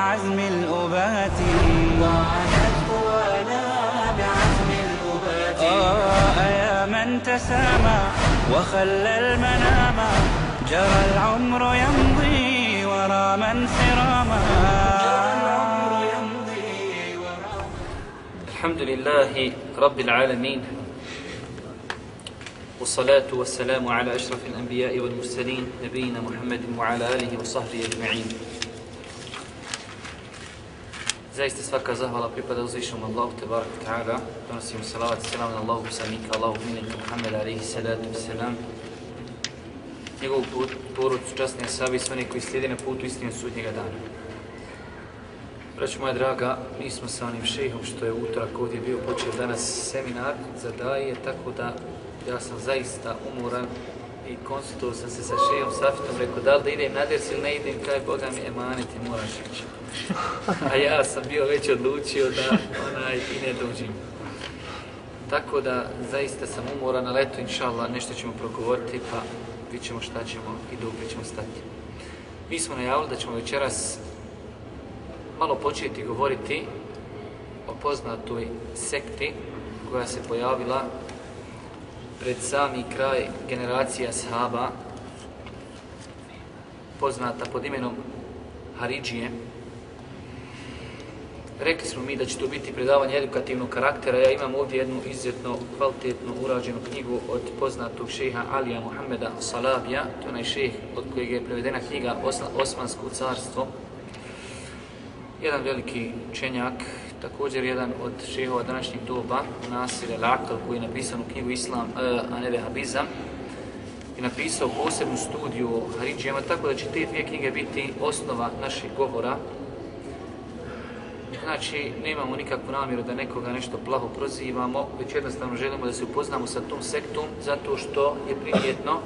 بعزم الأبات. وعادت قوانا بعزم الأبات آه يا من تسامى وخلى المنام. جرى العمر يمضي ورا من سراما. الحمد لله رب العالمين والصلاة والسلام على أشرف الأنبياء والمرسلين نبينا محمد وعلى آله وصحبه أجمعين. Zaista svaka zahvala pripada uzvišnom Allahu te barak ta'ala. Donosimo salavat i selam na Allahu poslanika, Allahu minika Muhammeda alaihi salatu wasalam. Njegovu put, porodcu, časne sabi i sve oni koji slijede na putu istinu sudnjega dana. Braću moja draga, mi smo sa onim šejhom što je utorak ovdje bio počeo danas seminar za daje, tako da ja sam zaista umoran i konsultuo sam se sa šejom Safitom, rekao da li da idem na ders ili ne idem, kaj Boga mi emaneti, moraš ići. A ja sam bio već odlučio da onaj i ne dođim. Tako da zaista sam umoran, na leto, inša Allah, nešto ćemo progovoriti, pa vidjet ćemo šta ćemo i dok ćemo stati. Mi smo najavili da ćemo večeras malo početi govoriti o poznatoj sekti koja se pojavila pred sami kraj generacija sahaba poznata pod imenom Haridžije. Rekli smo mi da će to biti predavanje edukativnog karaktera. Ja imam ovdje jednu izuzetno kvalitetnu urađenu knjigu od poznatog šeha Alija Muhammeda Salabija. To je onaj šeh od kojeg je prevedena knjiga Osmansko carstvo. Jedan veliki učenjak, također jedan od šehova današnjeg doba, Nasir El-Akal, koji je napisan u knjigu Islam, uh, a ne Vehabizam, je napisao posebnu studiju o Haridžijama, tako da će te dvije knjige biti osnova naših govora. Znači, nemamo nikakvu namjeru da nekoga nešto plaho prozivamo, već jednostavno želimo da se upoznamo sa tom sektom, zato što je primjetno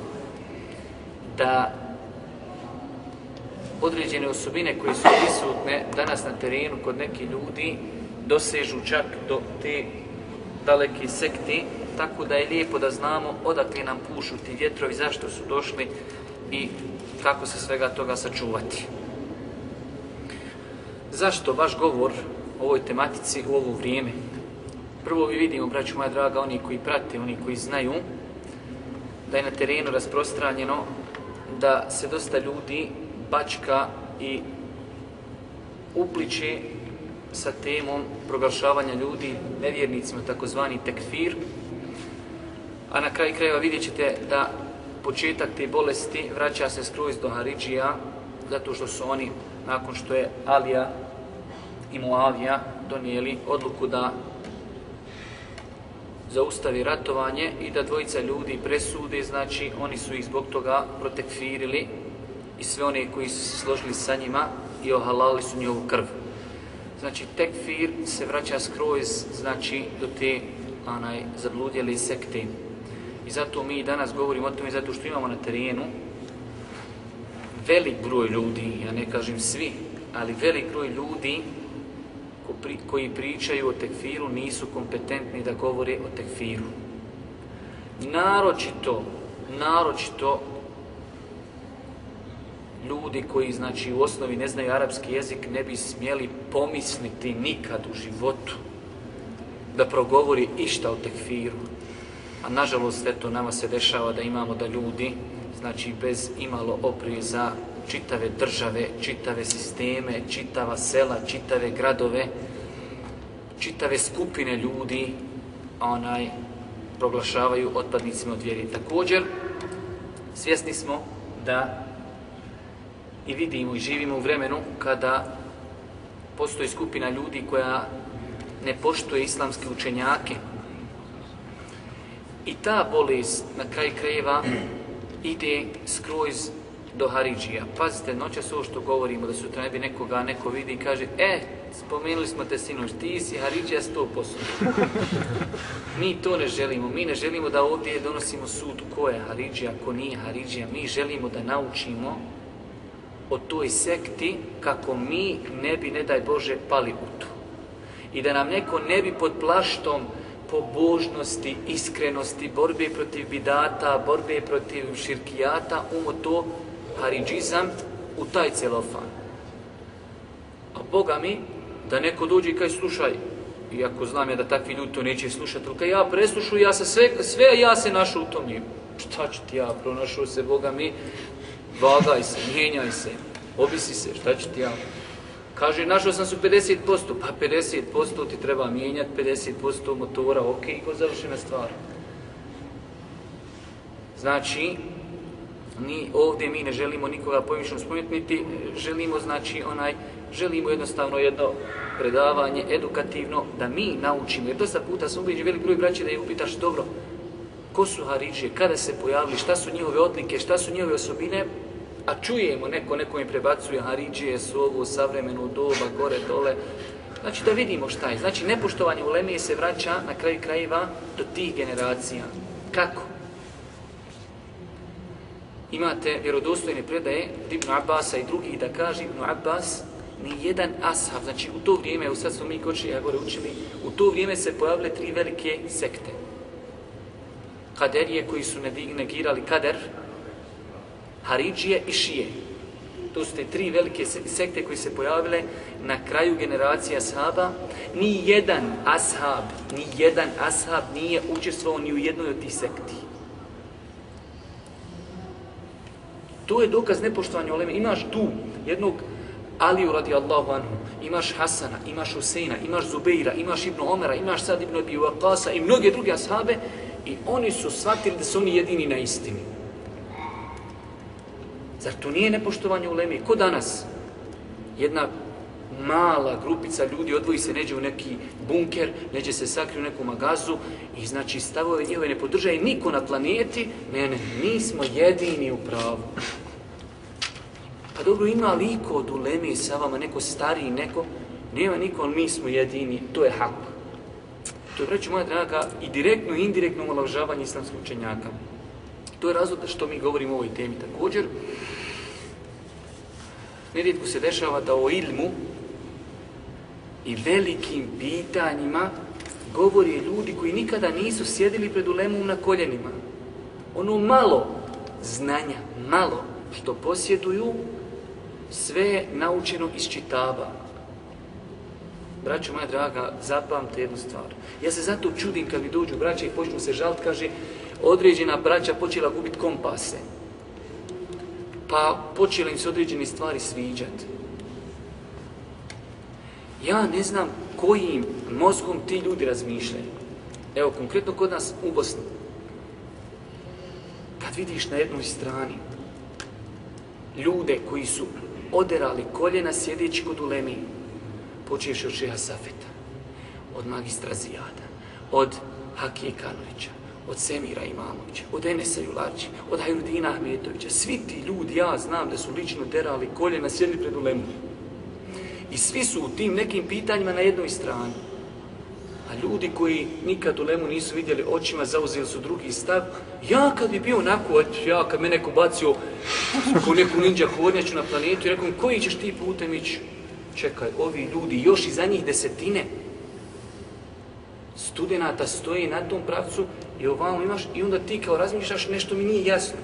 da određene osobine koje su prisutne danas na terenu kod neki ljudi dosežu čak do te daleki sekti, tako da je lijepo da znamo odakle nam pušu ti vjetrovi, zašto su došli i kako se svega toga sačuvati. Zašto vaš govor o ovoj tematici u ovo vrijeme? Prvo vi vidimo, braću moja draga, oni koji prate, oni koji znaju, da je na terenu rasprostranjeno da se dosta ljudi bačka i upliče sa temom proglašavanja ljudi nevjernicima, takozvani tekfir. A na kraj krajeva vidjet ćete da početak te bolesti vraća se skroz do Haridžija, zato što su oni, nakon što je Alija i Muavija donijeli odluku da zaustavi ratovanje i da dvojica ljudi presude, znači oni su ih zbog toga protekfirili i sve one koji su se složili sa njima i ohalali su njovu krv. Znači, tekfir se vraća skroz, znači, do te anaj, zabludjeli sekte. I zato mi danas govorimo o tome, zato što imamo na terenu velik broj ljudi, ja ne kažem svi, ali velik broj ljudi koji pričaju o tekfiru nisu kompetentni da govore o tekfiru. Naročito, naročito ljudi koji znači u osnovi ne znaju arapski jezik ne bi smjeli pomisliti nikad u životu da progovori išta o tekfiru. A nažalost, eto, nama se dešava da imamo da ljudi, znači bez imalo opreza, čitave države, čitave sisteme, čitava sela, čitave gradove, čitave skupine ljudi, onaj, proglašavaju otpadnicima od vjeri. Također, svjesni smo da i vidimo i živimo u vremenu kada postoji skupina ljudi koja ne poštuje islamske učenjake. I ta bolest na kraj krajeva ide skroz do Haridžija. Pazite, noćas ovo što govorimo, da sutra ne bi nekoga neko vidi i kaže, e, spomenuli smo te sinoć, ti si Haridžija 100%. mi to ne želimo, mi ne želimo da ovdje donosimo sud ko je Haridžija, ko nije Haridžija. Mi želimo da naučimo o toj sekti kako mi ne bi, ne daj Bože, pali u to. I da nam neko ne bi pod plaštom pobožnosti, iskrenosti, borbe protiv bidata, borbe protiv širkijata, umo to haridžizam u taj celofan. A Boga mi, da neko dođe i kaj slušaj, iako znam ja da takvi ljudi to neće slušati, ali kaj ja preslušu, ja se sve, sve ja se našao u tom njegu. Šta ću ti ja, pronašao se Boga mi, vagaj se, mijenjaj se, obisi se, šta ću ti ja. Kaže, našao sam se 50%, pa 50% ti treba mijenjati, 50% motora, ok, i ko završena stvar. Znači, ni ovdje mi ne želimo nikoga povišno spomenuti, želimo, znači, onaj, želimo jednostavno jedno predavanje, edukativno, da mi naučimo, jer dosta puta sam ubiđi velik broj braća da je upitaš, dobro, ko su Haridžije, kada se pojavili, šta su njihove odlike, šta su njihove osobine, a čujemo neko, neko im prebacuje Haridžije su ovo savremenu doba, gore, dole, znači da vidimo šta je. Znači, nepoštovanje u Lemije se vraća na kraju krajeva do tih generacija. Kako? Imate vjerodostojne predaje Ibn Abbasa i drugih da kaže Ibn Abbas ni jedan ashab, znači u to vrijeme, u sad smo mi koči ja gore učili, u to vrijeme se pojavile tri velike sekte. Kaderije koji su negirali kader, Haridžije i Šije. To su te tri velike sekte koji se pojavile na kraju generacije ashaba. Ni jedan ashab, ni jedan ashab nije učestvovao ni u jednoj od tih sekti. To je dokaz nepoštovanja oleme. Imaš tu jednog Aliju radi Allahu anhu, imaš Hasana, imaš Huseina, imaš Zubeira, imaš Ibn Omera, imaš sad Ibn Abi Waqasa i mnoge druge ashabe i oni su shvatili da su oni jedini na istini. Zar to nije nepoštovanje uleme? Ko danas? Jedna mala grupica ljudi odvoji se, neđe u neki bunker, neđe se sakri u neku magazu i znači stavove njihove ne podržaje niko na planeti. Ne, ne, mi smo jedini u pravu. Pa dobro, ima liko od uleme sa vama, neko stariji, neko, nema niko, ali mi smo jedini, to je hak. To je, braću moja draga, i direktno i indirektno omalažavanje islamskog učenjaka. To je razlog što mi govorimo o ovoj temi također. Nerijetko se dešava da o ilmu i velikim pitanjima govori ljudi koji nikada nisu sjedili pred ulemom na koljenima. Ono malo znanja, malo što posjeduju, sve naučeno iz čitaba. Braćo moja draga, zapamte jednu stvar. Ja se zato čudim kad mi dođu braća i počnu se žalt, kaže, određena braća počela gubiti kompase. Pa počela im se određene stvari sviđati. Ja ne znam kojim mozgom ti ljudi razmišljaju. Evo, konkretno kod nas u Bosni. Kad vidiš na jednoj strani ljude koji su oderali koljena sjedeći kod ulemi, počeš od Šeha Safeta, od magistra Zijada, od Hakije Kanovića, od Semira Imamovića, od Enesa Julači, od Hajrudina Ahmetovića. Svi ti ljudi, ja znam da su lično derali koljena, sjedeći pred ulemom. I svi su u tim nekim pitanjima na jednoj strani. A ljudi koji nikad u Lemu nisu vidjeli očima, zauzeli su drugi stav. Ja kad bi bio onako, ja kad me neko bacio ko neku ninja hodnjaču na planetu i rekom, koji ćeš ti putem ići? Čekaj, ovi ljudi, još i za njih desetine studenta stoji na tom pravcu i ovamo imaš i onda ti kao razmišljaš nešto mi nije jasno.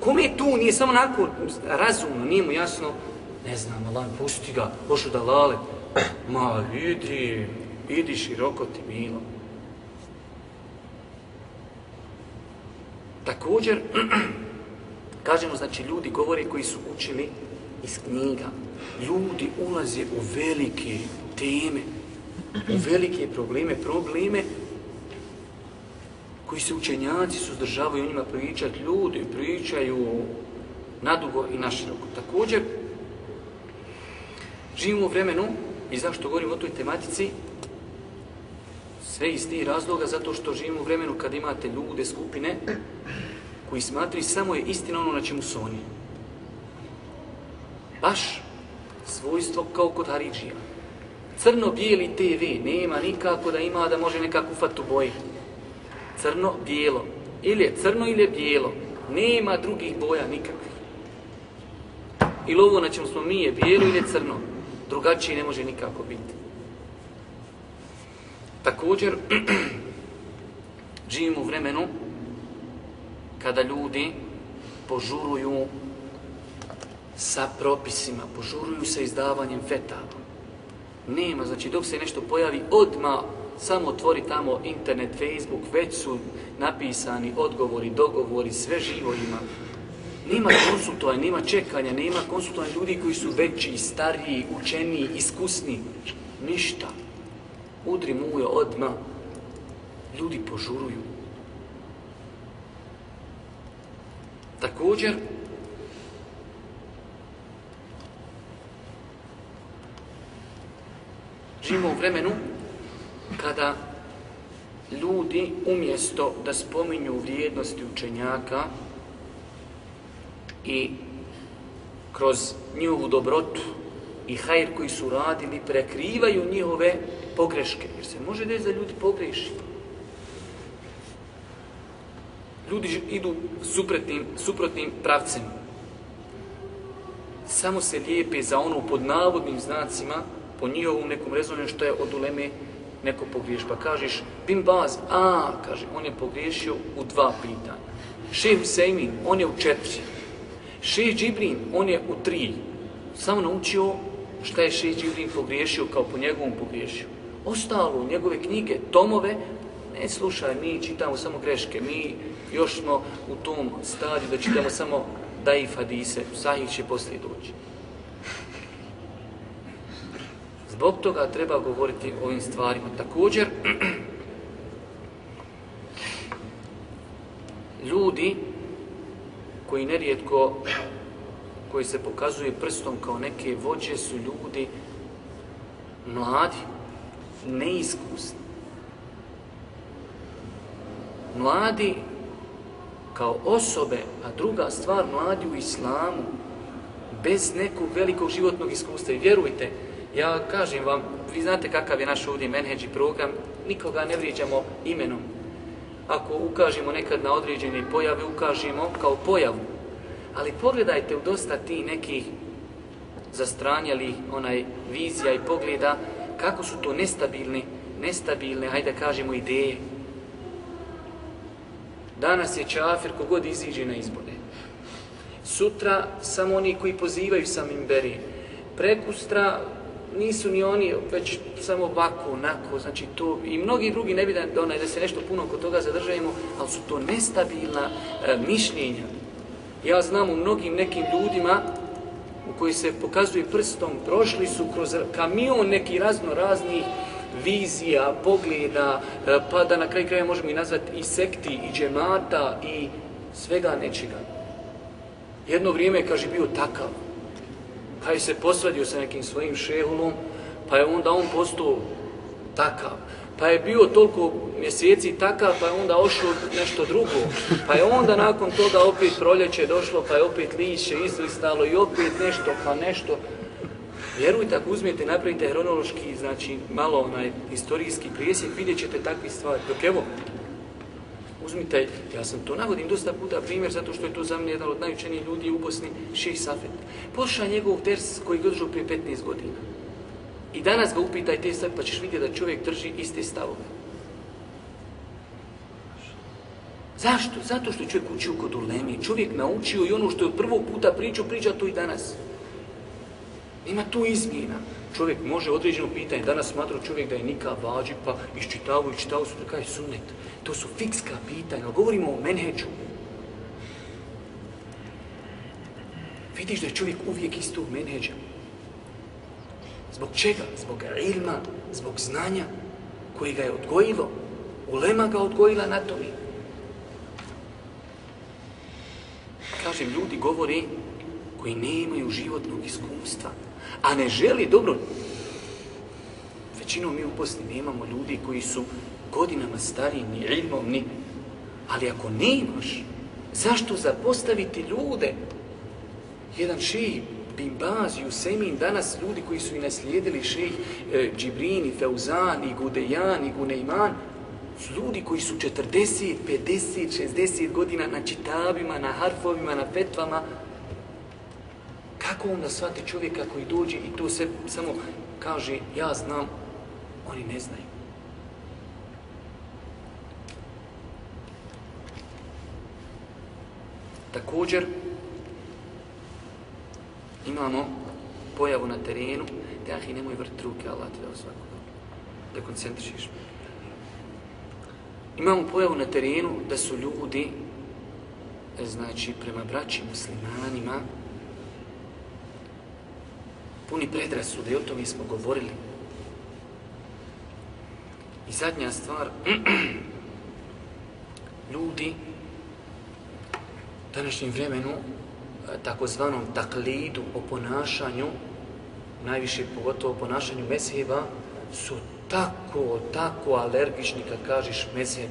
Kome je tu, nije samo onako razumno, nije mu jasno, ne znam, Allah, pusti ga, pošu da lale. Ma, idi, idi široko ti milo. Također, kažemo, znači, ljudi govore koji su učili iz knjiga. Ljudi ulaze u velike teme, u velike probleme, probleme koji se učenjaci suzdržavaju o njima pričati, ljudi pričaju nadugo i naširoko. Također, živimo u vremenu, i zašto govorim o toj tematici, sve iz tih razloga, zato što živimo u vremenu kad imate ljude, skupine, koji smatri samo je istina ono na čemu su oni. Baš svojstvo kao kod Haridžija. Crno-bijeli TV nema nikako da ima da može nekako ufati u boji. Crno-bijelo. Ili je crno ili je bijelo. Nema drugih boja nikakvih. Ili ovo na čemu smo mi je bijelo ili je crno. Drugačije ne može nikako biti. Također, živimo u vremenu kada ljudi požuruju sa propisima, požuruju sa izdavanjem fetava. Nema, znači dok se nešto pojavi, odma samo otvori tamo internet, Facebook, već su napisani odgovori, dogovori, sve živo ima. Nema konsultovanja, nema čekanja, nema konsultovanja ljudi koji su veći, stariji, učeniji, iskusni. Ništa. Udri je odma. Ljudi požuruju. Također, živimo u vremenu kada ljudi umjesto da spominju vrijednosti učenjaka i kroz njihovu dobrotu i hajr koji su radili, prekrivaju njihove pogreške. Jer se može da da ljudi pogreši. Ljudi idu suprotnim, suprotnim pravcem. Samo se lijepe za ono pod navodnim znacima, po njihovom nekom rezonu što je od uleme neko pogriješ. Pa kažeš, Bin Baz, a, kaže, on je pogriješio u dva pitanja. Šeh Sejmin, on je u četiri. Šeh Džibrin, on je u tri. Samo naučio šta je Šeh Džibrin pogriješio kao po njegovom pogriješio. Ostalo, njegove knjige, tomove, ne slušaj, mi čitamo samo greške, mi još smo u tom stadiju da čitamo samo daif hadise, sahih će poslije doći. Zbog toga treba govoriti o ovim stvarima. Također, ljudi koji nerijetko, koji se pokazuje prstom kao neke vođe, su ljudi mladi, neiskusni. Mladi kao osobe, a druga stvar, mladi u islamu, bez nekog velikog životnog iskustva. I vjerujte, Ja kažem vam, vi znate kakav je naš ovdje menheđi program, nikoga ne vrijeđamo imenom. Ako ukažemo nekad na određene pojave, ukažemo kao pojavu. Ali pogledajte u dosta ti nekih zastranjali onaj vizija i pogleda, kako su to nestabilne, nestabilne, hajde kažemo, ideje. Danas je čafir kogod iziđe na izbore. Sutra samo oni koji pozivaju samim beri. Prekustra nisu ni oni već samo ovako, onako, znači to, i mnogi drugi ne bi da, onaj, da se nešto puno kod toga zadržajemo, ali su to nestabilna e, mišljenja. Ja znam u mnogim nekim ljudima u koji se pokazuje prstom, prošli su kroz kamion neki razno raznih vizija, pogleda, e, pa da na kraj kraja možemo i nazvati i sekti, i džemata, i svega nečega. Jedno vrijeme, kaže, bio takav pa je se posvadio sa nekim svojim šehulom, pa je onda on postao takav. Pa je bio toliko mjeseci takav, pa je onda ošlo nešto drugo. Pa je onda nakon toga opet proljeće došlo, pa je opet lišće izlistalo i opet nešto, pa nešto. Vjerujte, ako uzmijete, napravite hronološki, znači malo onaj historijski prijesjek, vidjet ćete takve stvari. Dok evo, Uzmite, ja sam to navodim dosta puta primjer, zato što je to za mene jedan od najučenijih ljudi u Bosni, Ših Safet. Poslušaj njegov ders koji ga održao prije 15 godina. I danas ga upitaj te stvari, pa ćeš vidjeti da čovjek drži iste stavove. Zašto? Zato što je čovjek učio kod ulemi. Čovjek naučio i ono što je od prvog puta pričao, priča to i danas. Ima tu izmjena. Čovjek može određeno pitanje, danas smatra čovjek da je nika vađi, pa iščitavu iščitavu, su, da kaj sunnet. To su fikska pitanja, govorimo o menheđu. Vidiš da je čovjek uvijek istog menheđa. Zbog čega? Zbog ilma, zbog znanja koji ga je odgojilo. Ulema ga odgojila na tome. Kažem, ljudi govori koji nemaju životnog iskustva, a ne želi dobro. Većinom mi u Bosni nemamo ljudi koji su godinama stariji, ni ilmom, ni... Ali ako nemaš, zašto zapostaviti ljude? Jedan šeji Bin Baz i danas ljudi koji su i naslijedili šejh e, Džibrini, Feuzan i Gudejan i su ljudi koji su 40, 50, 60 godina na čitabima, na harfovima, na petvama. Kako onda shvati čovjeka koji dođe i to se samo kaže ja znam, oni ne znaju. Također, imamo pojavu na terenu, te ahi nemoj vrti ruke, Allah ti dao svakog da koncentrišiš. Imamo pojavu na terenu da su ljudi, e, znači prema braći muslimanima, puni predrasude, i o tome smo govorili. I zadnja stvar, ljudi u današnjem vremenu e, takozvanom taklidu o ponašanju, najviše pogotovo o ponašanju mesheba, su tako, tako alergični kad kažeš mesheb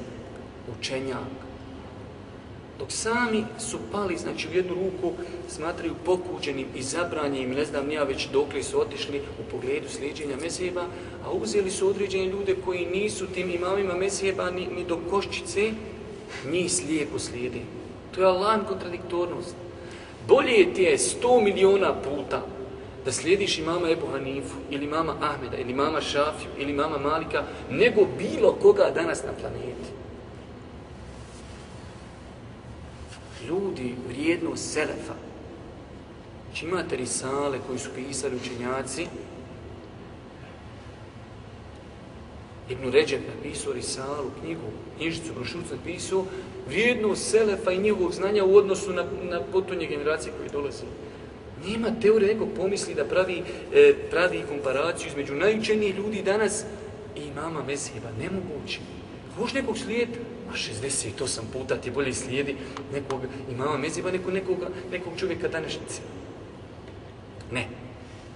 učenjak. Dok sami su pali, znači u jednu ruku smatraju pokuđenim i zabranjenim, ne znam nija već dokle su otišli u pogledu sliđenja mesheba, a uzeli su određene ljude koji nisu tim imamima mesheba ni, ni do koščice, njih slijepo slijedi. To je Allahim kontradiktornost. Bolje ti je sto miliona puta da slijediš imama Ebu Hanifu, ili mama Ahmeda, ili mama Šafiju, ili mama Malika, nego bilo koga danas na planeti. Ljudi vrijedno selefa. Znači imate risale koji su pisali učenjaci, Ibn Ređep napisao Risalu, knjigu, knjižicu, brošucu napisao, vrijedno Selefa i njihovog znanja u odnosu na, na potonje generacije koji dolaze. Nema teorije neko pomisli da pravi, e, pravi komparaciju između najučenijih ljudi danas i imama Mesijeva. Nemoguće. Hoš nekog slijeta a 68 puta ti bolje slijedi nekog imama meziva neko, nekog, nekog čovjeka današnjice. Ne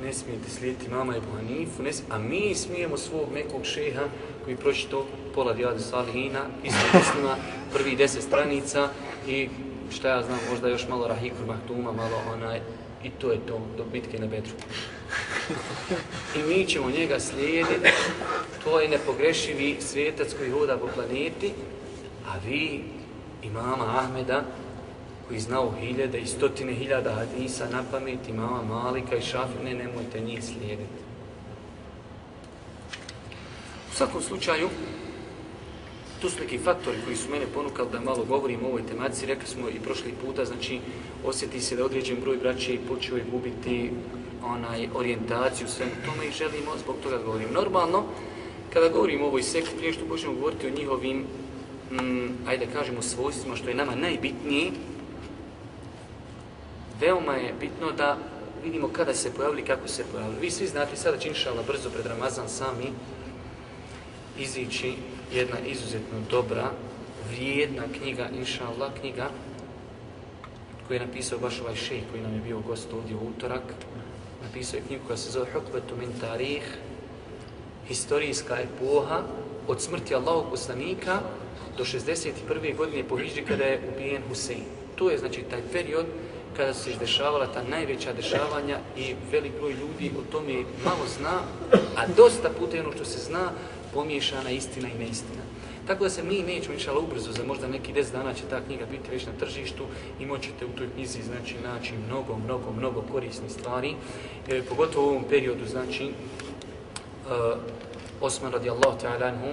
ne smijete slijediti mama Ebu Hanifu, ne smijete, a mi smijemo svog nekog šeha koji proći to pola dijade Salihina, isto mislima, prvi deset stranica i šta ja znam, možda još malo Rahikur Mahtuma, malo onaj, i to je to, do bitke na Bedru. I mi ćemo njega slijediti, to je nepogrešivi svijetac koji hoda po planeti, a vi, imama Ahmeda, koji znao hiljade i stotine hiljada hadisa na pamet imama Malika i Šafine, nemojte njih slijediti. U svakom slučaju, tu su neki faktori koji su mene ponukali da malo govorim o ovoj tematici. Rekli smo i prošli puta, znači, osjeti se da određen broj braće počeo je gubiti onaj orijentaciju svemu tome i želimo zbog toga da govorim. Normalno, kada govorim o ovoj sekti, prije što počnemo govoriti o njihovim, mm, ajde kažemo, svojstvima, što je nama najbitnije, veoma je bitno da vidimo kada se pojavili, kako se pojavili. Vi svi znate, sada će inšala brzo pred Ramazan sami izići jedna izuzetno dobra, vrijedna knjiga, inšala, knjiga koju je napisao baš ovaj šejh koji nam je bio gost ovdje u utorak. Napisao je knjigu koja se zove Hukbetu min tarih, historijska epoha od smrti Allahog poslanika do 61. godine po Hidži kada je ubijen Husein. To je znači taj period kada se izdešavala ta najveća dešavanja i velik broj ljudi o tome malo zna, a dosta puta ono što se zna pomiješana istina i neistina. Tako da se mi nećemo inšala ubrzo, za možda neki 10 dana će ta knjiga biti već na tržištu i moćete u toj knjizi znači, naći mnogo, mnogo, mnogo korisnih stvari. E, pogotovo u ovom periodu, znači, uh, Osman radijallahu ta'ala anhu,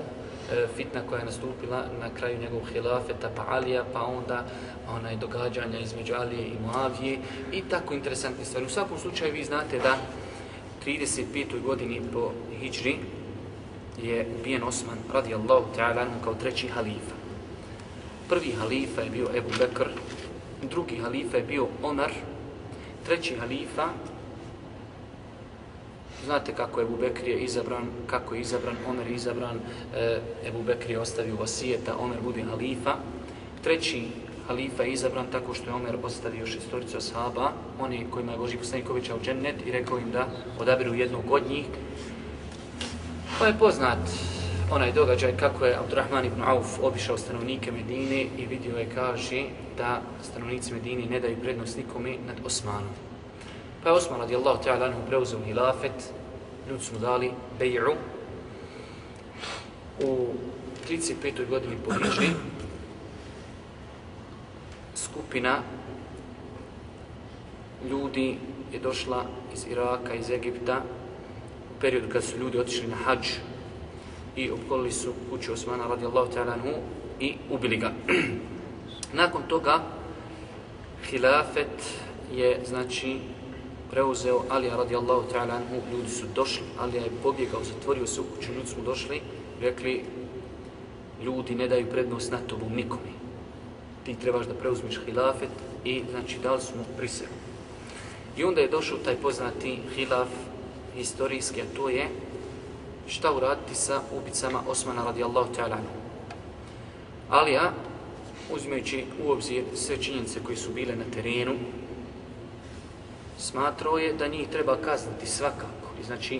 E, fitna koja je nastupila na kraju njegovog hilafeta, pa Alija, pa onda onaj događanja između Alije i Muavije i tako interesantne stvari. U svakom slučaju vi znate da 35. godini po Hidžri je ubijen Osman radijallahu ta'ala kao treći halifa. Prvi halifa je bio Ebu Bekr, drugi halifa je bio Omar, treći halifa Znate kako je Ebu Bekr je izabran, kako je izabran, Omer je izabran, e, Ebu Bekr je ostavio vasijeta, Omer bude halifa. Treći halifa je izabran tako što je Omer ostavio šestoricu ashaba, oni kojima je Boži poslanikovića u džennet i rekao im da odabiru jednog od njih. Pa je poznat onaj događaj kako je Abdurrahman ibn Auf obišao stanovnike Medine i vidio je kaže da stanovnici Medine ne daju prednost nikome nad Osmanom. Pa je Osman radijallahu ta'ala anhu preuzeo hilafet, ljudi su mu dali bej'u. U 35. godini po Hidži skupina ljudi je došla iz Iraka, iz Egipta, u periodu kad su ljudi otišli na hađ i opkolili su kuću Osmana radijallahu ta'ala anhu i ubili ga. Nakon toga hilafet je znači preuzeo Alija radijallahu ta'ala anhu, ljudi su došli, Alija je pobjegao, zatvorio se u kuću, ljudi su došli, rekli ljudi ne daju prednost na tobom nikome. Ti trebaš da preuzmiš hilafet i znači dali su mu prisegu. I onda je došao taj poznati hilaf historijski, a to je šta uraditi sa ubicama Osmana radijallahu ta'ala anhu. Alija, uzimajući u obzir sve činjenice koje su bile na terenu, smatrao je da njih treba kazniti svakako. I znači,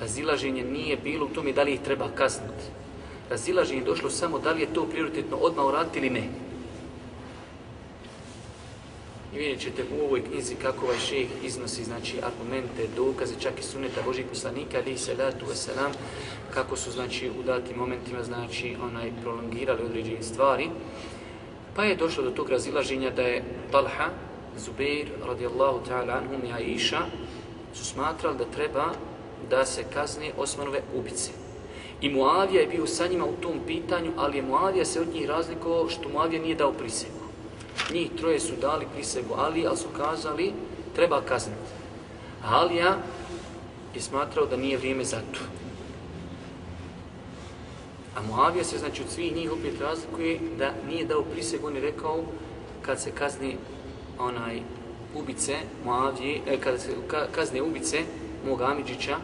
razilaženje nije bilo u tome da li ih treba kazniti. Razilaženje je došlo samo da li je to prioritetno odmah uraditi ili ne. I vidjet ćete u ovoj knjizi kako ovaj šejh iznosi znači, argumente, dokaze, čak i suneta Božih poslanika, ali i salatu wasalam, kako su znači, u datim momentima znači, onaj, prolongirali određene stvari. Pa je došlo do tog razilaženja da je Talha, Zubeir radijallahu ta'ala anhum i Aisha su smatrali da treba da se kazne Osmanove ubice. I Muavija je bio sa njima u tom pitanju, ali je Muavija se od njih razlikovao što Muavija nije dao prisegu. Njih troje su dali prisegu Ali, ali su kazali treba kazniti. Alija je smatrao da nije vrijeme za to. A Muavija se znači od svih njih opet razlikuje da nije dao prisegu, on je rekao kad se kazni onaj ubice Muavije, e, kada se kazne ubice mog Amidžića,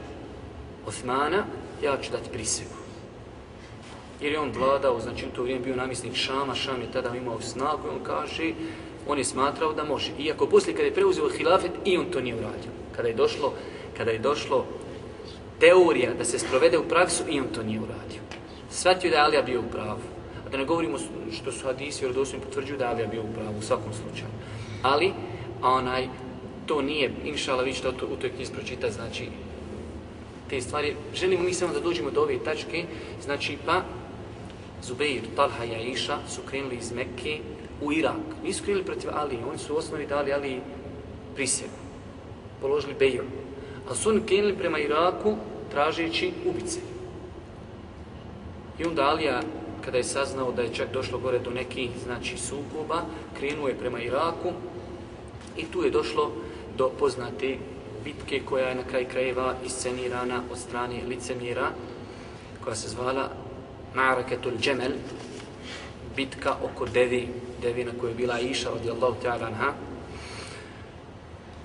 Osmana, ja ću dati prisegu. Jer je on vladao, znači u to vrijeme bio namjesnik Šama, Šam je tada imao snagu i on kaže, on je smatrao da može. Iako poslije kada je preuzeo hilafet, i on to nije uradio. Kada je došlo, kada je došlo teorija da se sprovede u praksu, i on to nije uradio. Svatio da je Alija bio u pravu. A da ne govorimo što su hadisi vjerodostojni potvrđuju da je Alija bio u pravu u svakom slučaju. Ali, onaj, to nije, inšala, vi ćete u toj knjizi pročitati, znači, te stvari. Želimo mi samo da dođemo do ove tačke, znači, pa, Zubeir, Talha i Aisha su krenuli iz Mekke u Irak. Nisu krenuli protiv Ali, oni su u osnovi dali Ali prisjegu, položili Bejo. Ali su oni krenuli prema Iraku tražeći ubice. I onda Alija, kada je saznao da je čak došlo gore do nekih znači, sukoba, krenuo je prema Iraku i tu je došlo do poznate bitke koja je na kraj krajeva iscenirana od strane licemjera, koja se zvala Ma'raketul Džemel, bitka oko devi, devi na kojoj je bila Iša radijallahu ta'ala anha.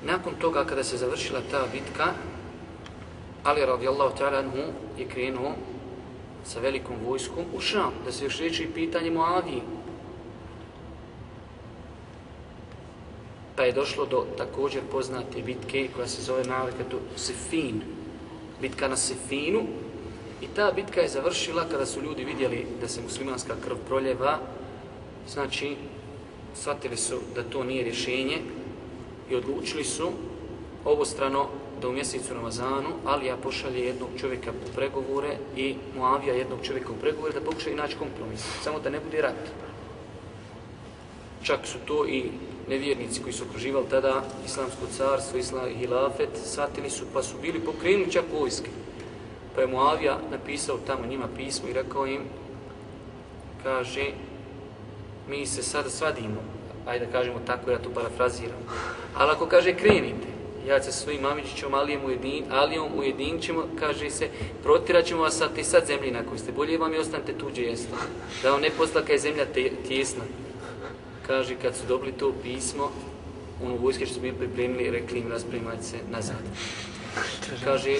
Nakon toga, kada se završila ta bitka, Ali radijallahu ta'ala anhu je krenuo sa velikom vojskom u Šam, da se još reči pitanje Moavije. Pa je došlo do također poznate bitke koja se zove Ma'raketul Sifin, bitka na Sifinu, I ta bitka je završila kada su ljudi vidjeli da se muslimanska krv proljeva, znači shvatili su da to nije rješenje i odlučili su obostrano da u mjesecu Ramazanu Alija pošalje jednog čovjeka u pregovore i Muavija jednog čovjeka u pregovore da pokušaju naći kompromis, samo da ne bude rat. Čak su to i nevjernici koji su okruživali tada islamsko carstvo, islam i hilafet, shvatili su pa su bili pokrenuli čak vojske. Pa je Muavija napisao tamo njima pismo i rekao im, kaže, mi se sada svadimo, ajde da kažemo tako, ja to parafraziram. Ali ako kaže krenite, ja se svojim Mamićićom Alijom ujedin, Alijom ujedin ćemo, kaže se, protirat ćemo vas sa te sad zemlji na kojoj ste, bolje vam i ostanete tuđe jesno. Da vam ne posla je zemlja te, tjesna. Kaže, kad su dobili to pismo, ono vojske što smo mi pripremili, rekli im, raspremajte se nazad. Kaže,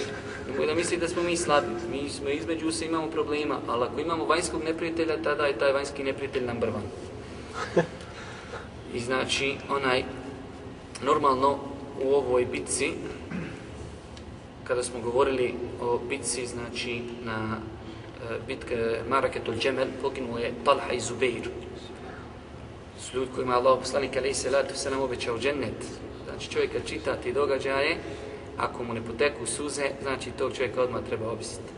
nemoj da misli da smo mi slabi. Mi smo između se imamo problema, ali ako imamo vanjskog neprijatelja, tada je taj vanjski neprijatelj nam brvan. I znači, onaj, normalno u ovoj bitci, kada smo govorili o bitci, znači, na e, bitke Maraketul Džemel, poginuo je Talha i Zubeir. S ljudi kojima Allah poslanik alaih salatu se nam obećao džennet, Znači čovjek kad čita ti događaje, ako mu ne poteku suze, znači tog čovjeka odmah treba obisiti.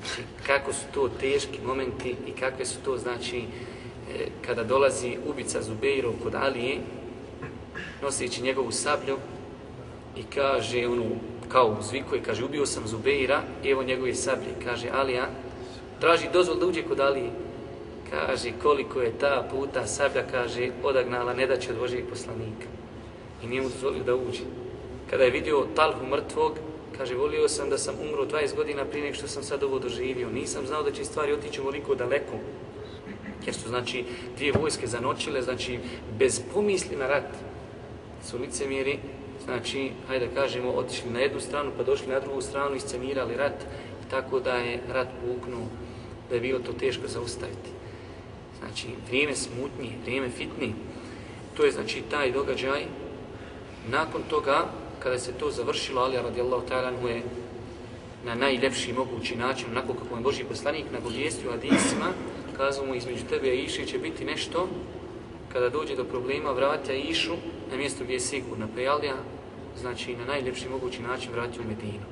Znači, kako su to teški momenti i kakve su to, znači, e, kada dolazi ubica Zubeirov kod Alije, nosići njegovu sablju i kaže onu, kao uzvikuje, kaže, ubio sam Zubeira, evo njegove sablje. Kaže, Alija, traži dozvol da uđe kod Alije. Kaže, koliko je ta puta sablja, kaže, odagnala ne da će od Božijeg poslanika. I nije mu dozvolio da uđe. Kada je vidio Talhu mrtvog, kaže, volio sam da sam umro 20 godina prije nek što sam sad ovo doživio. Nisam znao da će stvari otići ovoliko daleko. Jer su, znači, dvije vojske zanočile, znači, bez pomisli na rat. Su licemjeri, znači, hajde da kažemo, otišli na jednu stranu, pa došli na drugu stranu, iscenirali rat, tako da je rat puknuo, da je bilo to teško zaustaviti. Znači, vrijeme smutnije, vrijeme fitnije. To je, znači, taj događaj. Nakon toga, kada se to završilo, Ali radijallahu ta'ala mu je na najljepši mogući način, onako kako je Boži poslanik nagovijestio Adisima, kazao mu između tebe i Iši će biti nešto, kada dođe do problema, vratja Išu na mjesto gdje je sigurna. Pa Alija, znači na najljepši mogući način vratio u Medinu.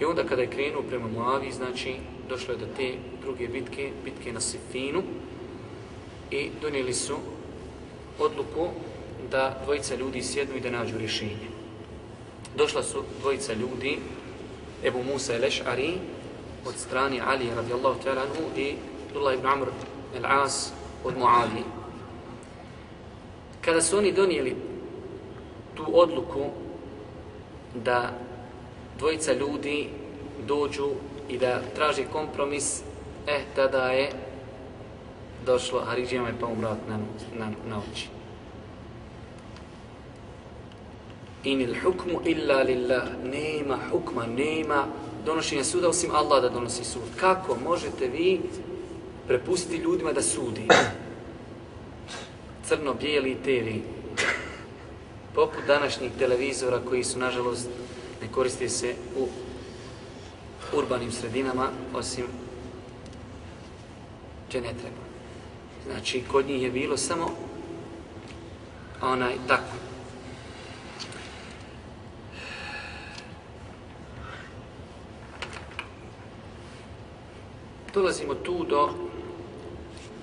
I onda kada je krenuo prema Moavi, znači došlo je do te druge bitke, bitke na Sifinu i donijeli su odluku da dvojica ljudi sjednu i da nađu rješenje. Došla su dvojica ljudi, Ebu Musa el-Eš'ari, od strani Ali radijallahu ta'ala anhu i Abdullah ibn Amr el-As od Muavije. Kada su oni donijeli tu odluku da dvojica ljudi dođu i da traži kompromis, eh, tada je došlo Haridžijama i pa umrat na, na, na oči. Inil hukmu illa lillah. Nema hukma, nema donošenja suda osim Allah da donosi sud. Kako možete vi prepustiti ljudima da sudi? Crno-bijeli TV. Poput današnjih televizora koji su, nažalost, ne koriste se u urbanim sredinama, osim će ne treba. Znači, kod njih je bilo samo onaj tako. Dolazimo tu do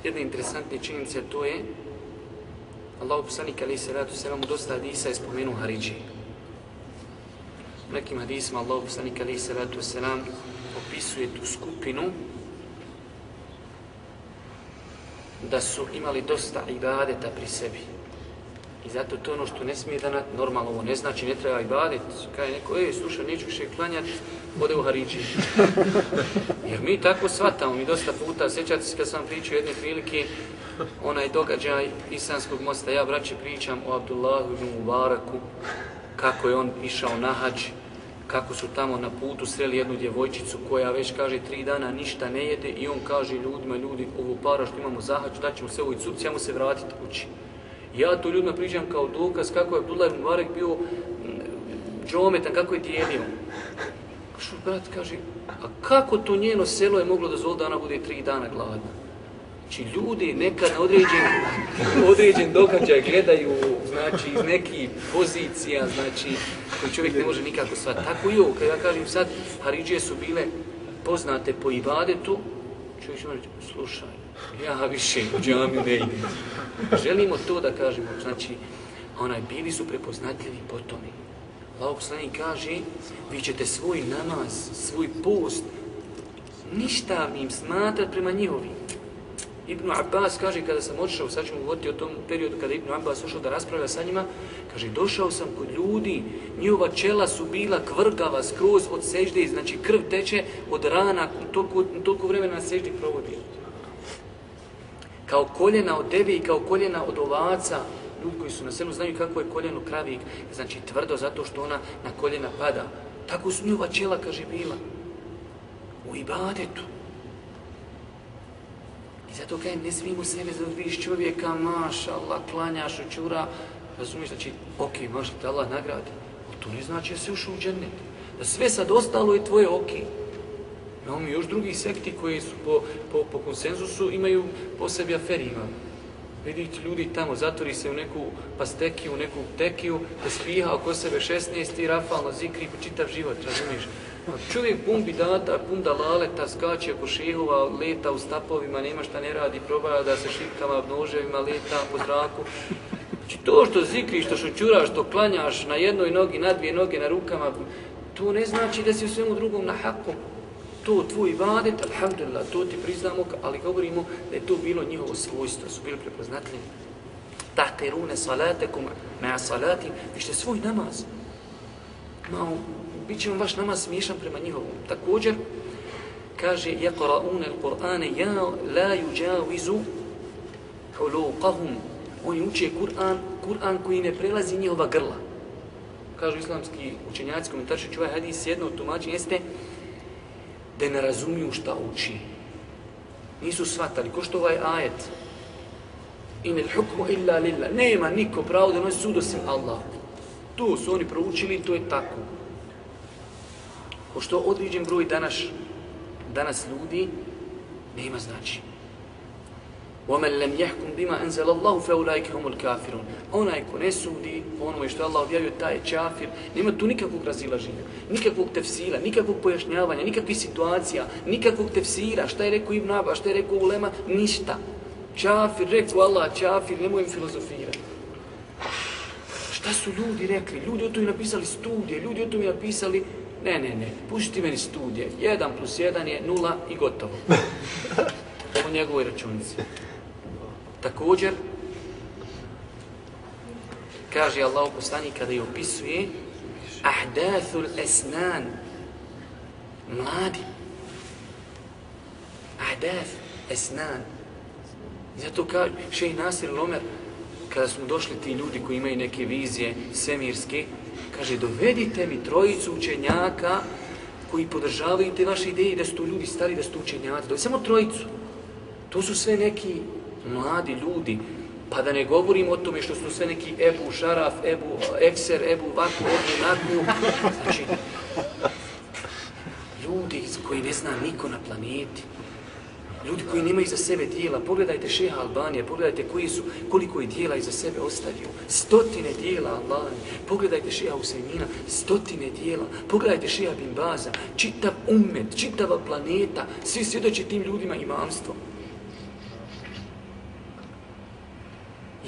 jedne interesantne činjenice, to je Allahu poslanik ali se selam se vam dosta hadisa je spomenuo Haridži. U nekim hadisima Allahu poslanik ali se ratu se nam opisuje tu skupinu da su imali dosta ibadeta pri sebi. I zato to ono što ne smije da na, normalno ovo ne znači, ne treba ibadet. Kaj neko, ej, slušaj, neću više klanjati, ode u Haridži. Jer mi tako shvatamo, mi dosta puta, sjećate se kad sam pričao jedne prilike, onaj događaj Islamskog mosta, ja braće pričam o Abdullahu ibn Mubaraku, kako je on išao na hađ, kako su tamo na putu sreli jednu djevojčicu koja već kaže tri dana ništa ne jede i on kaže ljudima, ljudi, ovu para što imamo za hađ, da ćemo se ovoj cuci, ćemo se vratiti kući. Ja to ljudima pričam kao dokaz kako je Abdullah ibn Mubarak bio džometan, kako je dijelio. Što brat kaže, a kako to njeno selo je moglo dozvoliti da ona bude tri dana gladna? Znači ljudi nekad na određen, određen događaj gledaju znači, iz nekih pozicija, znači, koji čovjek ne može nikako shvatiti. Tako i ovo, kada ja kažem sad, Haridžije su bile poznate po ibadetu, čovjek će reći, slušaj, ja više u džamiju ne idem. Želimo to da kažemo, znači, onaj, bili su prepoznatljivi po tome. Allah poslanik kaže, vi ćete svoj namaz, svoj post, ništa smatrat prema njihovim. Ibn Abbas kaže, kada sam odšao, sad ćemo govoriti o tom periodu kada Ibn Abbas ušao da raspravlja sa njima, kaže, došao sam kod ljudi, njihova čela su bila kvrgava skroz od sežde, znači krv teče od rana, toliko, toliko vremena na seždi provodi. Kao koljena od deve i kao koljena od ovaca, ljudi koji su na selu znaju kako je koljeno kravik, znači tvrdo zato što ona na koljena pada. Tako su njihova čela, kaže, bila. U ibadetu. I zato kaj ne smijemo sebe da čovjeka, maša Allah, klanjaš u čura, razumiješ, znači, ok, možda te Allah nagradi, ali to ne znači da se ušao u džennet. Da sve sad ostalo je tvoje ok. Imamo još drugi sekti koji su po, po, po konsenzusu imaju po sebi aferima. Vidite ljudi tamo, zatvori se u neku pastekiju, u neku tekiju, da spiha oko sebe 16 i rafalno zikri po čitav život, razumiješ? Čovjek pun bidata, pun dalaleta, skače oko šehova, leta u stapovima, nema šta ne radi, probaja da se šipkama, noževima, leta po zraku. Znači to što zikriš, što šućuraš, što klanjaš na jednoj nogi, na dvije noge, na rukama, to ne znači da si u svemu drugom na haku. To tvoj ibadet, alhamdulillah, to ti priznamo, ali govorimo da je to bilo njihovo svojstvo, su bili prepoznatljivi. salate salatekum, mea salati, vište svoj namaz. Mao, bit će vam vaš namaz smiješan prema njihovom. Također, kaže, yaqra'une al-Qur'ane, ja la juđavizu hulukahum. Oni uče Kur'an, Kur'an koji ne prelazi njihova grla. Kažu islamski učenjaci, komentarši, čuvaj hadis, jedno od tumačenja jeste da ne razumiju šta uči. Nisu shvatali, ko što ovaj ajet, in hukmu illa lillah, nema niko pravo da nosi sud osim Allah. To su oni proučili, to je tako. Ko što odviđen broj danas, danas ljudi, nema znači. وَمَنْ لَمْ يَحْكُمْ بِمَا أَنْزَلَ اللَّهُ فَأُولَٰئِكَ هُمُ الْكَافِرُونَ Onaj ko ne sudi po onome što Allah objavio, taj je čafir. Nema tu nikakvog razilaženja, nikakvog tefsira, nikakvog pojašnjavanja, nikakvih situacija, nikakvog tefsira. Šta je rekao Ibn Abba, šta je rekao Ulema, ništa. Čafir, rekao Allah, čafir, nemoj im filozofirati. Šta su ljudi rekli? Ljudi o tome napisali studije, ljudi o tome napisali Ne, ne, ne, pušti meni studije. 1 plus 1 je 0 i gotovo. Po njegovoj računici. Također, kaže Allah u poslani kada je opisuje ahdathul esnan mladi ahdath esnan I zato kaže šej Nasir Lomer kada smo došli ti ljudi koji imaju neke vizije svemirske kaže dovedite mi trojicu učenjaka koji podržavaju te vaše ideje da su to ljudi stari, da su to učenjaci. Dovedite samo trojicu. To su sve neki mladi ljudi, pa da ne govorim o tome što su sve neki Ebu Šaraf, Ebu Ekser, Ebu Vaku, Ebu Naknju. Znači, ljudi koji ne zna niko na planeti, ljudi koji nemaju za sebe dijela, pogledajte šeha Albanije, pogledajte koji su, koliko je dijela iza sebe ostavio, stotine dijela Albanije, pogledajte šeha Usajmina, stotine dijela, pogledajte šeha Bimbaza, čitav umet, čitava planeta, svi svjedoči tim ljudima imamstvom.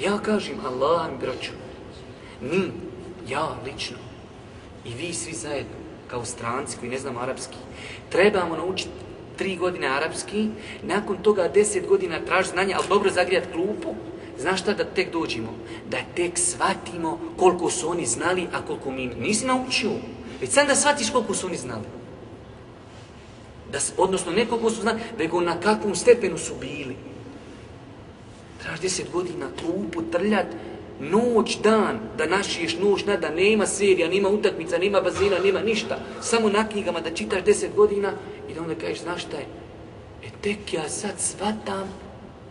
Ja kažem Allah mi braću, mi, ja lično i vi svi zajedno, kao stranci koji ne znam arapski, trebamo naučiti tri godine arapski, nakon toga deset godina traži znanja, ali dobro zagrijat klupu, znaš šta da tek dođemo? Da tek shvatimo koliko su oni znali, a koliko mi nisi naučio. Već sam da shvatiš koliko su oni znali. Da, odnosno ne koliko su znali, nego na kakvom stepenu su bili. Trebaš deset godina klupu trljat, noć, dan, da našiješ noć, da nema serija, nema utakmica, nema bazina, nema ništa. Samo na knjigama da čitaš deset godina i da onda kažeš, znaš šta je? E tek ja sad svatam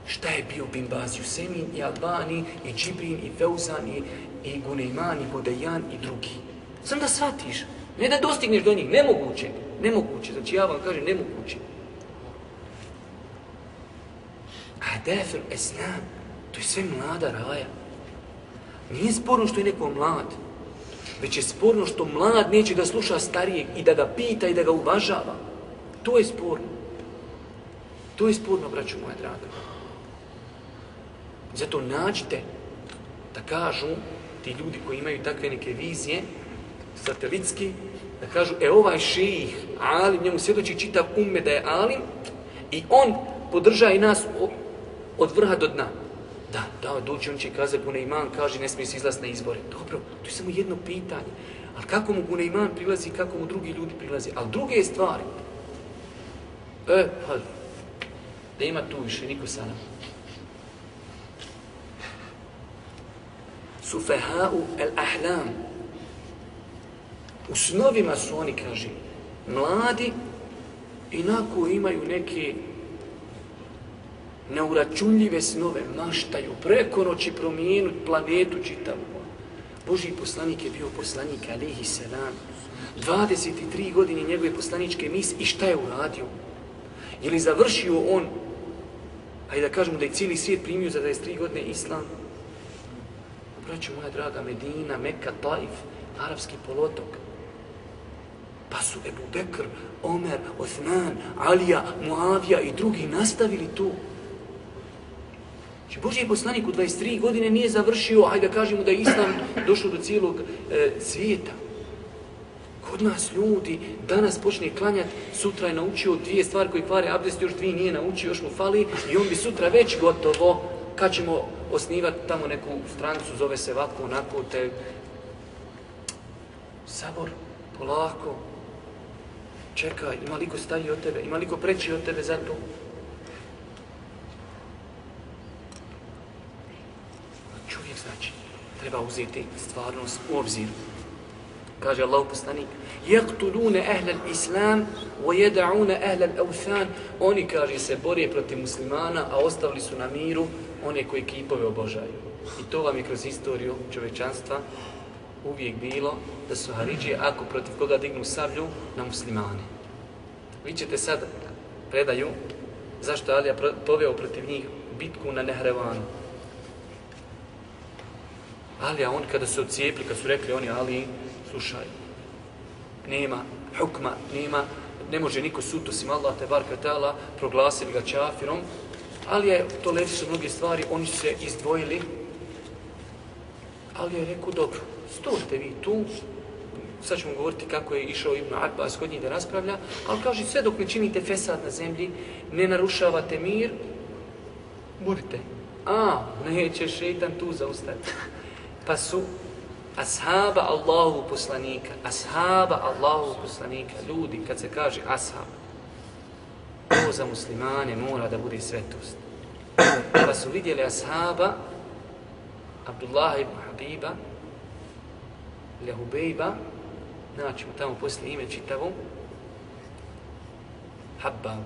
šta je bio Bimbazi Semin i Albani i Džibrin i Feuzan i, i Guneiman i Bodejan i drugi. Sam da shvatiš. Ne da dostigneš do njih, nemoguće. Nemoguće, znači ja vam kažem, nemoguće. Hadefil esnam, to je sve mlada raja. Nije sporno što je neko mlad, već je sporno što mlad neće da sluša starijeg i da ga pita i da ga uvažava. To je sporno. To je sporno, braću moja draga. Zato nađite da kažu ti ljudi koji imaju takve neke vizije, satelitski, da kažu, e ovaj šejih, alim, njemu svjedoči čitav umme da je alim, i on podržaje i nas od vrha do dna. Da, da, doći on će kazati, Guneiman kaže, ne smije se izlaz na izbore. Dobro, to je samo jedno pitanje. Ali kako mu Guneiman prilazi, kako mu drugi ljudi prilazi. Ali druge stvari. E, pa, da ima tu više, niko sa nam. Sufeha'u el ahlam. U snovima su oni, kaže, mladi, inako imaju neke neuračunljive snove maštaju, preko noći promijenuti planetu čitavu. Boži poslanik je bio poslanik alihi selam. 23 godine njegove poslaničke misije i šta je uradio? Je li završio on Hajde da kažemo da je cijeli svijet primio za 23 godine islam. Braću moja draga, Medina, Mekka, Taif, arapski polotok. Pa su Ebu Bekr, Omer, Osman, Alija, Muavija i drugi nastavili tu. Znači, Boži poslanik u 23 godine nije završio, hajde da kažemo da je Islam došao do cijelog e, svijeta. Kod nas ljudi danas počne klanjati, sutra je naučio dvije stvari koje kvare abdest, još dvije nije naučio, još mu fali i on bi sutra već gotovo, kad ćemo osnivati tamo neku strancu, zove se ovako, onako, te... Sabor, polako, čekaj, ima liko stariji od tebe, ima liko preći od tebe za to. Čovjek znači, treba uzeti stvarnost u obzir. Kaže Allah poslanik, يَقْتُلُونَ أَهْلَ الْإِسْلَامِ وَيَدَعُونَ أَهْلَ الْأَوْثَانِ Oni, kaže, se borije protiv muslimana, a ostavili su na miru one koji kipove obožaju. I to vam je kroz istoriju čovečanstva uvijek bilo da su Haridžije, ako protiv koga dignu sablju, na muslimane. Vi ćete sad predaju zašto Alija poveo protiv njih bitku na Nehrevanu. Ali, a on kada su odcijepli, kad su rekli oni Ali, slušaj, nema hukma, nema, ne može niko sud osim Allah te bar katala, proglasili ga čafirom, ali je, to leži su mnoge stvari, oni su se izdvojili, ali je rekao, dobro, stojite vi tu, sad ćemo govoriti kako je išao Ibn Abbas kod njih da raspravlja, ali kaže, sve dok ne činite fesad na zemlji, ne narušavate mir, budite. A, neće šeitan tu zaustati. Pa su ashaba Allahu poslanika, ashaba Allahu poslanika, ljudi, kad se kaže ashab, to za muslimane mora da bude svetost. Pa su vidjeli ashaba Abdullah ibn Habiba, Lehubejba, naćemo tamo poslije ime čitavom, Habbab.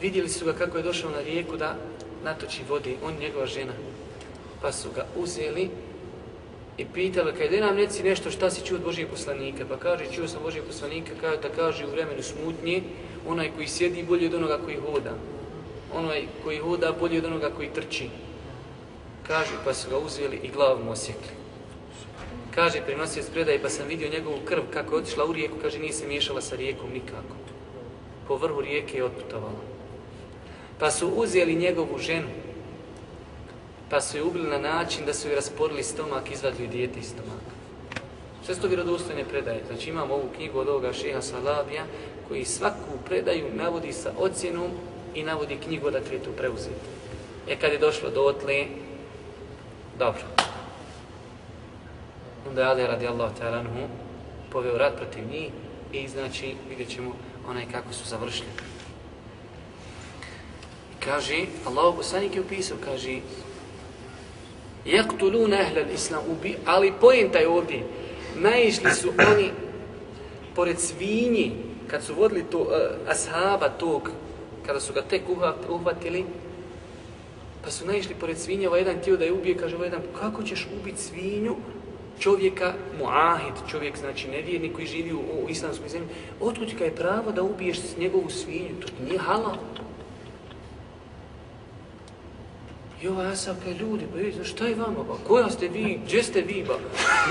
Vidjeli su ga kako je došao na rijeku da natoči vode, on njegova žena. Pa su ga uzeli i pitali, kaj nam reci nešto šta si čuo od Božijeg poslanika? Pa kaže, čuo sam Božijeg poslanika kada da kaže u vremenu smutnje, onaj koji sjedi bolje od onoga koji hoda. Onaj koji hoda bolje od onoga koji trči. Kaže, pa su ga uzeli i glavu mu osjekli. Kaže, prenosio spredaj, pa sam vidio njegovu krv kako je otišla u rijeku, kaže, nije se miješala sa rijekom nikako. Po vrhu rijeke je otputovala. Pa su uzeli njegovu ženu, pa su je ubili na način da su je rasporili stomak, izvadili dijete iz stomaka. Sve to vjerodostojne predaje. Znači imamo ovu knjigu od ovoga šeha Salabija, koji svaku predaju navodi sa ocjenom i navodi knjigu da je tu preuzeti. E kad je došlo do otle, dobro. Onda je Ali radijallahu ta'ala poveo rat protiv njih i znači vidjet ćemo onaj kako su završili. Kaže, Allah poslanik je upisao, kaže, Jaktuluna ehlel islam ubi, ali pojenta je ovdje, naišli su oni pored svinji, kad su vodili to, uh, ashaba tog, kada su ga tek uhvatili, pa su naišli pored svinje, ovaj jedan tijelo da je ubije, kaže ovaj jedan, kako ćeš ubiti svinju čovjeka, muahid, čovjek znači nevjernik koji živi u, u islamskoj zemlji, otkud ti je pravo da ubiješ njegovu svinju, to nije halal. I ovaj Asaf kaže, ljudi, pa vidite, šta je vama, ba? Koja ste vi, gdje ste vi, ba?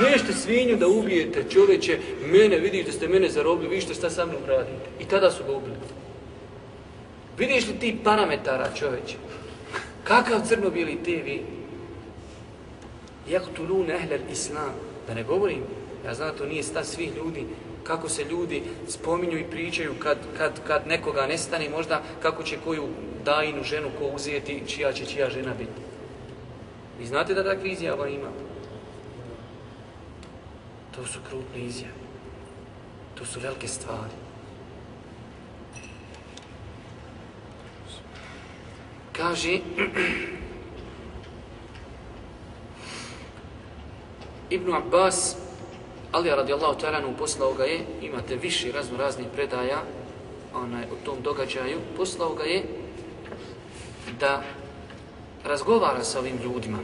Nešte svinju da ubijete, čovječe, mene, vidite, ste mene zarobili, vi što šta sa mnom radite. I tada su ga ubili. Vidiš li ti parametara, čovječe? Kakav crno bili te vi? Jaktulun tu islam. da ne govorim, ja znam to nije stav svih ljudi, kako se ljudi spominju i pričaju kad, kad, kad nekoga nestane, možda kako će koju dajinu ženu ko uzeti, čija će čija žena biti. Vi znate da takve izjava ima? To su krupne izjave. To su velike stvari. Kaže, Ibn Abbas, Ali radijallahu ta'ala poslao ga je, imate više razno raznih predaja onaj, o tom događaju, poslao ga je da razgovara sa ovim ljudima.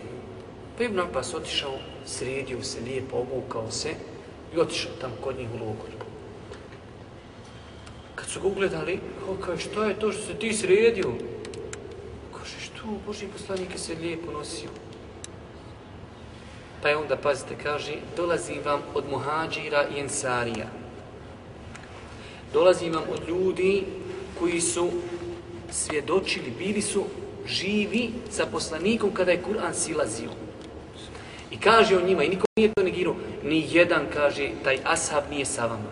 Pa Ibn Abbas otišao, sredio se, lijepo obukao se i otišao tam kod njih u logor. Kad su ga ugledali, kao što je to što se ti sredio? Kaže, što, Boži poslanik je se lijepo nosio. Pa je onda, pazite, kaže, dolazim vam od muhađira i ensarija. Dolazim vam od ljudi koji su svjedočili, bili su živi sa poslanikom kada je Kur'an silazio. I kaže o njima, i niko nije to negirao, ni jedan, kaže, taj ashab nije sa vama.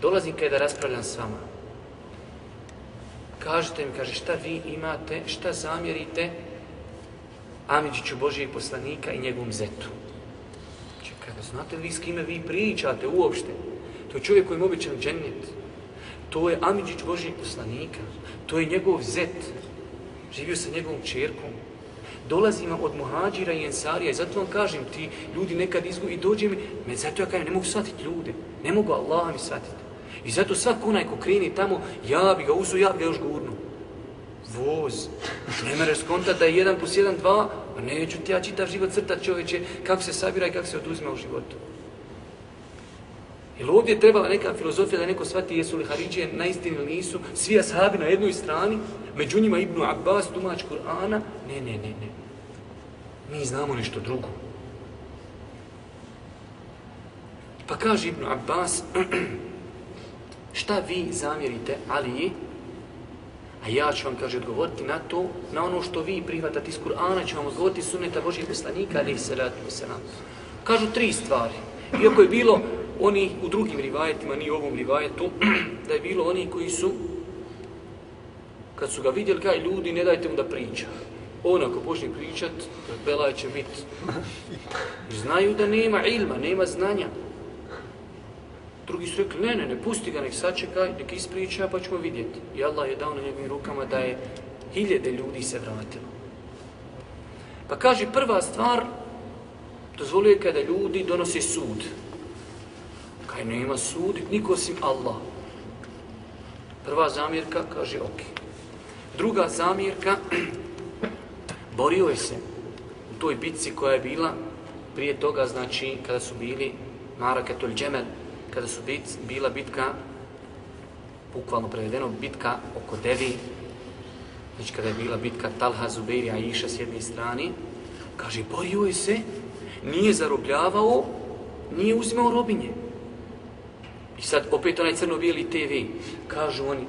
Dolazim kada raspravljam s vama. Kažete mi, kaže, šta vi imate, šta zamjerite Amidžiću Božijeg poslanika i njegovom zetu. Čekaj, znate li vi s kime vi pričate uopšte? To je čovjek koji je običan džennet. To je Amidžić Božijeg poslanika. To je njegov zet. Živio sa njegovom čerkom. Dolazimo vam od muhađira i ensarija i zato vam kažem ti ljudi nekad izgu i dođe mi, me zato ja kažem, ne mogu shvatiti ljude. Ne mogu Allah mi shvatiti. I zato svak onaj ko kreni tamo, ja bi ga uzu, ja bi ga još gurnu. Voz. Ne mereš skontat da je jedan plus jedan, dva, a neću ti ja čitav život crtat čovječe, kako se sabira i kako se oduzme u životu. Jer ovdje je trebala neka filozofija da neko shvati jesu li Haridžije na istini ili nisu, svi ashabi na jednoj strani, među njima Ibnu Abbas, tumač Kur'ana, ne, ne, ne, ne. Mi znamo nešto drugo. Pa kaže Ibnu Abbas, šta vi zamjerite Aliji, a ja ću vam, kaže, odgovoriti na to, na ono što vi prihvatate iz Kur'ana, ću vam odgovoriti sunneta Božih poslanika, ali se radi se nam. Kažu tri stvari. Iako je bilo oni u drugim rivajetima, ni u ovom rivajetu, da je bilo oni koji su, kad su ga vidjeli, kaj ljudi, ne dajte mu da priča. On ako počne pričat, belaj će biti. Znaju da nema ilma, nema znanja. Drugi su rekli, ne, ne, ne, pusti ga, nek sačekaj, nek ispriča, pa ćemo vidjeti. I Allah je dao na njegovim rukama da je hiljede ljudi se vratilo. Pa kaže, prva stvar, dozvolio je kada ljudi donose sud. Kaj nema sudi, niko osim Allah. Prva zamjerka, kaže, ok. Druga zamjerka, borio je se u toj bitci koja je bila prije toga, znači, kada su bili Maraketul Džemel, kada su bit, bila bitka, bukvalno prevedeno, bitka oko Devi, znači kada je bila bitka Talha, Zubeiri, Aisha s jedne strane, kaže, borio je se, nije zarobljavao, nije uzimao robinje. I sad opet onaj crno-bijeli TV, kažu oni,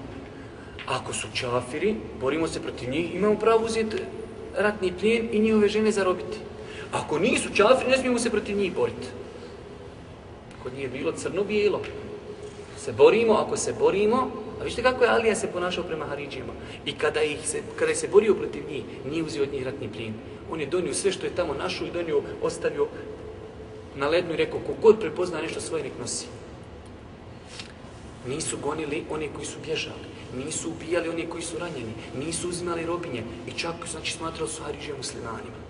ako su čafiri, borimo se protiv njih, imamo pravo uzeti ratni plijen i njihove žene zarobiti. Ako nisu čafiri, ne smijemo se protiv njih boriti kod njih bilo crno-bijelo. Se borimo, ako se borimo, a vidite kako je Alija se ponašao prema Haridžima. I kada, ih se, kada je se borio protiv njih, nije uzio od njih ratni plin. On je donio sve što je tamo našao i donio, ostavio na lednu i rekao, kogod prepozna nešto svoje, nek nosi. Nisu gonili oni koji su bježali, nisu ubijali oni koji su ranjeni, nisu uzimali robinje i čak, znači, smatrali su Haridžije muslimanima.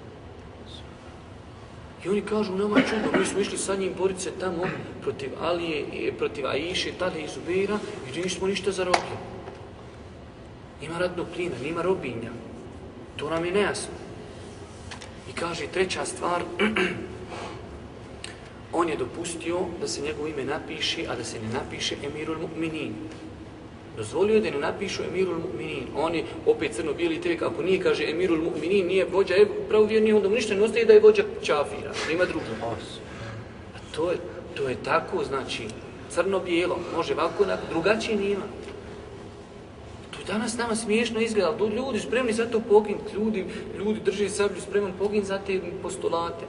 I oni kažu, nama čudno, mi smo išli sa njim boriti se tamo protiv Alije, e, protiv Aiše, Tale i Zubeira i nismo ništa zarobili. Nima radnog plina, nima robinja. To nam je nejasno. I kaže, treća stvar, on je dopustio da se njegovo ime napiše, a da se ne napiše Emirul Mu'minin. Dozvolio je da ne napišu Emirul Mu'minin. Oni opet crno-bijeli tek, ako nije, kaže Emirul Mu'minin, nije vođa, je pravo vjerni, onda mu ništa ne ostaje da je vođa čafira. da ima drugu. A to je, to je tako, znači, crno-bijelo, može ovako, drugačije nima. To je danas nama smiješno izgleda, ali ljudi spremni za to poginuti, ljudi, ljudi drže sablju spreman poginuti za te postulate.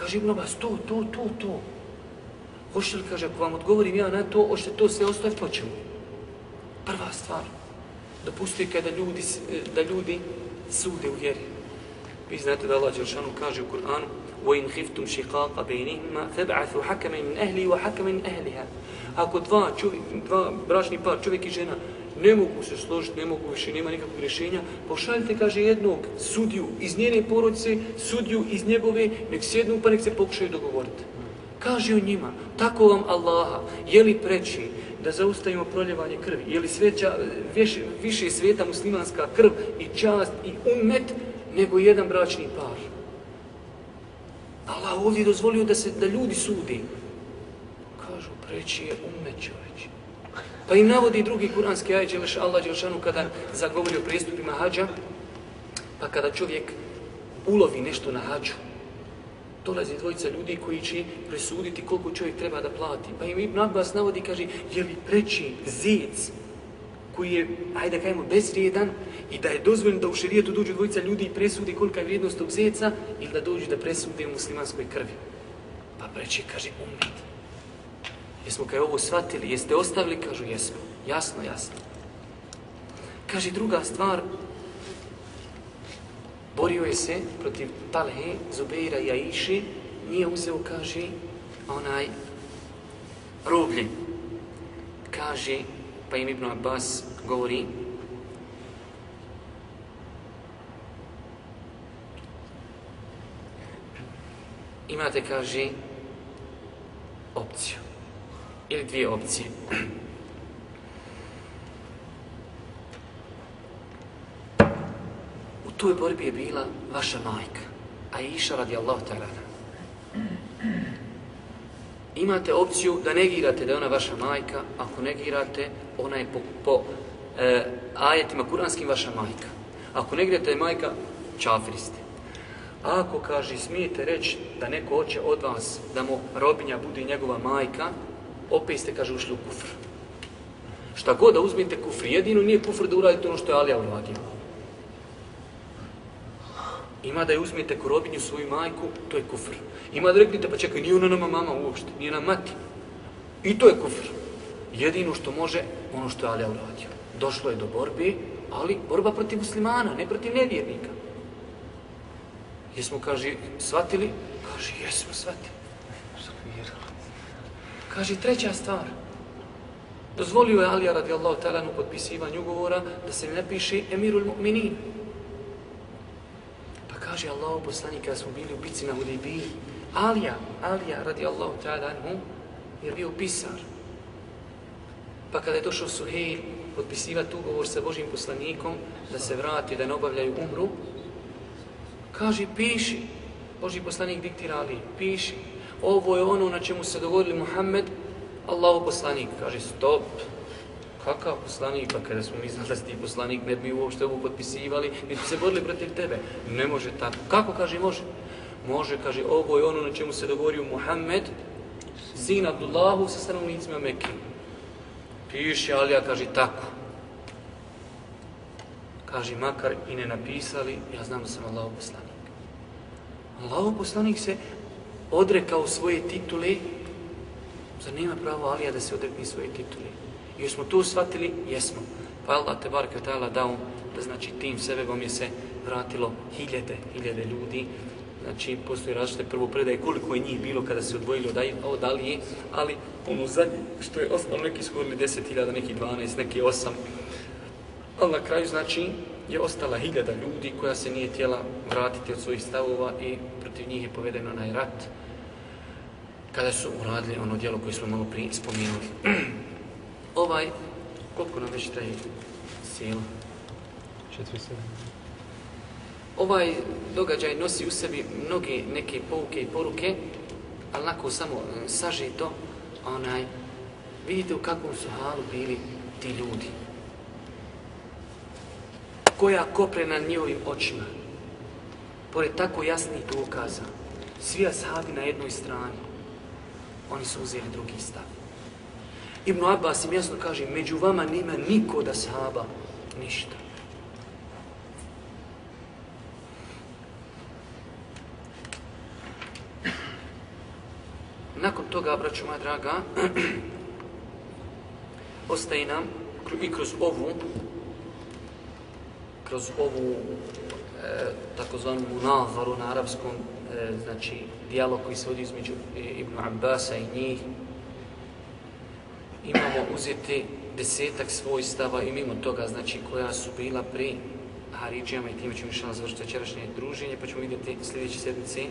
Kaže Ibn Abbas, to, to, to, to. Hoćete li, kaže, ako vam odgovorim ja na to, hoćete to sve ostaviti, pa ćemo. Prva stvar, dopustuje kada ljudi, da ljudi sude u vjeri. Vi znate da Allah Đelšanu kaže u Kur'anu وَإِنْ خِفْتُمْ شِقَاقَ بَيْنِهِمَا فَبْعَثُوا حَكَمَ مِنْ أَهْلِي وَحَكَمَ مِنْ أَهْلِهَا Ako dva, čovjek, dva bračni par, čovjek i žena, ne mogu se složiti, ne mogu više, nema nikakvog rješenja, pošaljite, kaže, jednog sudiju iz njene porodice, sudiju iz njegove, nek sjednu pa nek se pokušaju dogovoriti. Kaže o njima, tako vam Allaha, je li preći da zaustavimo proljevanje krvi? Je li sveća, više, više sveta muslimanska krv i čast i umet nego jedan bračni par? Allah ovdje dozvolio da se da ljudi sudi. Kažu, preći je umet čoveče. Pa im navodi drugi kuranski ajet Đeleš Allah Đelešanu kada zagovori o prijestupima hađa, pa kada čovjek ulovi nešto na hađu, dolazi dvojica ljudi koji će presuditi koliko čovjek treba da plati. Pa im Ibn Abbas navodi, kaže, je li preći zec koji je, ajde da kajemo, bezvrijedan i da je dozvoljeno da u šerijetu dođu dvojica ljudi i presudi kolika je vrijednost tog zeca ili da dođu da presude u muslimanskoj krvi. Pa preći, kaže, umit. Jesmo kaj ovo shvatili, jeste ostavili, kažu, jesmo. Jasno, jasno. Kaže, druga stvar, borio je se protiv Talhe, Zubeira i Aiši, nije uzeo, kaže, onaj roblje. Kaže, pa im Ibn Abbas govori, imate, kaže, opciju. Ili dvije opcije. U toj borbi je bila vaša majka, a iša radi Allah ta'ala. Imate opciju da negirate da je ona vaša majka, ako negirate, ona je po, po e, ajetima kuranskim vaša majka. Ako negirate da je majka, čafiri ste. A ako kaže, smijete reći da neko hoće od vas da mu robinja bude njegova majka, opet ste, kaže, ušli u kufr. Šta god da uzmite kufr, jedino nije kufr da uradite ono što je Alija uradio. Ima da je uzmete ko robinju svoju majku, to je kufr. Ima da reknete, pa čekaj, nije ona nama mama uopšte, nije nam mati. I to je kufr. Jedino što može, ono što je Alija uradio. Došlo je do borbe, ali borba protiv muslimana, ne protiv nevjernika. Jesmo, kaže, shvatili? Kaže, jesmo shvatili. Kaže, treća stvar. Dozvolio je Alija radijallahu ta'ala u potpisivanju ugovora da se ne napiše Emirul Mu'minin. Pa kaže Allah poslanik kada smo bili u bici na Hudibiji, Alija, Alija radijallahu ta'ala anhu, je bio pisar. Pa kada je došao Suhejl potpisivati ugovor sa Božim poslanikom da se vrati, da ne obavljaju umru, kaže, piši. Boži poslanik diktira Ali, piši ovo je ono na čemu se dogodili Muhammed, Allahu poslanik. Kaže, stop, kakav poslanik, pa kada smo mi znali da si ti poslanik, ne bi uopšte ovo potpisivali, mi bi se borili protiv tebe. Ne može tako. Kako, kaže, može? Može, kaže, ovo je ono na čemu se dogovorio Muhammed, sin Abdullahu sa stanovnicima Mekke. Piše Alija, kaže, tako. Kaže, makar i ne napisali, ja znam da sam Allahu poslanik. Allahu poslanik se odrekao svoje titule, zar nema pravo Alija da se odrekne svoje titule? I smo to shvatili? Jesmo. Pa Allah te barke ta'ala dao da znači tim sebebom je se vratilo hiljede, hiljede ljudi. Znači, postoji različite prvo predaje koliko je njih bilo kada se odvojili od, od Alije, ali ono zadnje što je ostalo, neki su govorili deset hiljada, neki dvanaest, neki osam. Ali na kraju, znači, je ostala hiljada ljudi koja se nije tijela vratiti od svojih stavova i protiv njih je povedeno onaj rat kada su uradili ono dijelo koje smo malo prije spomenuli. ovaj, koliko nam već traje sila? Četiri. Ovaj događaj nosi u sebi mnoge neke pouke i poruke, ali nako samo e, sažito, onaj, vidite u kakvom su halu bili ti ljudi. Koja kopre na njihovim očima. Pored tako jasnih dokaza, svi ashabi na jednoj strani, oni su uzeli drugi stav. Ibn Abbas im jasno kaže, među vama nima niko da ashaba ništa. Nakon toga, braću moja draga, ostaje nam i kroz ovu kroz ovu e, takozvanu munavaru na arapskom E, znači, dijalog koji se vodi između Ibn Abbasa i njih. Imamo uzeti desetak svojstava i mimo toga, znači, koja su bila pri Haridžijama i time ćemo išla završiti večerašnje druženje, pa ćemo vidjeti sljedeće sedmice,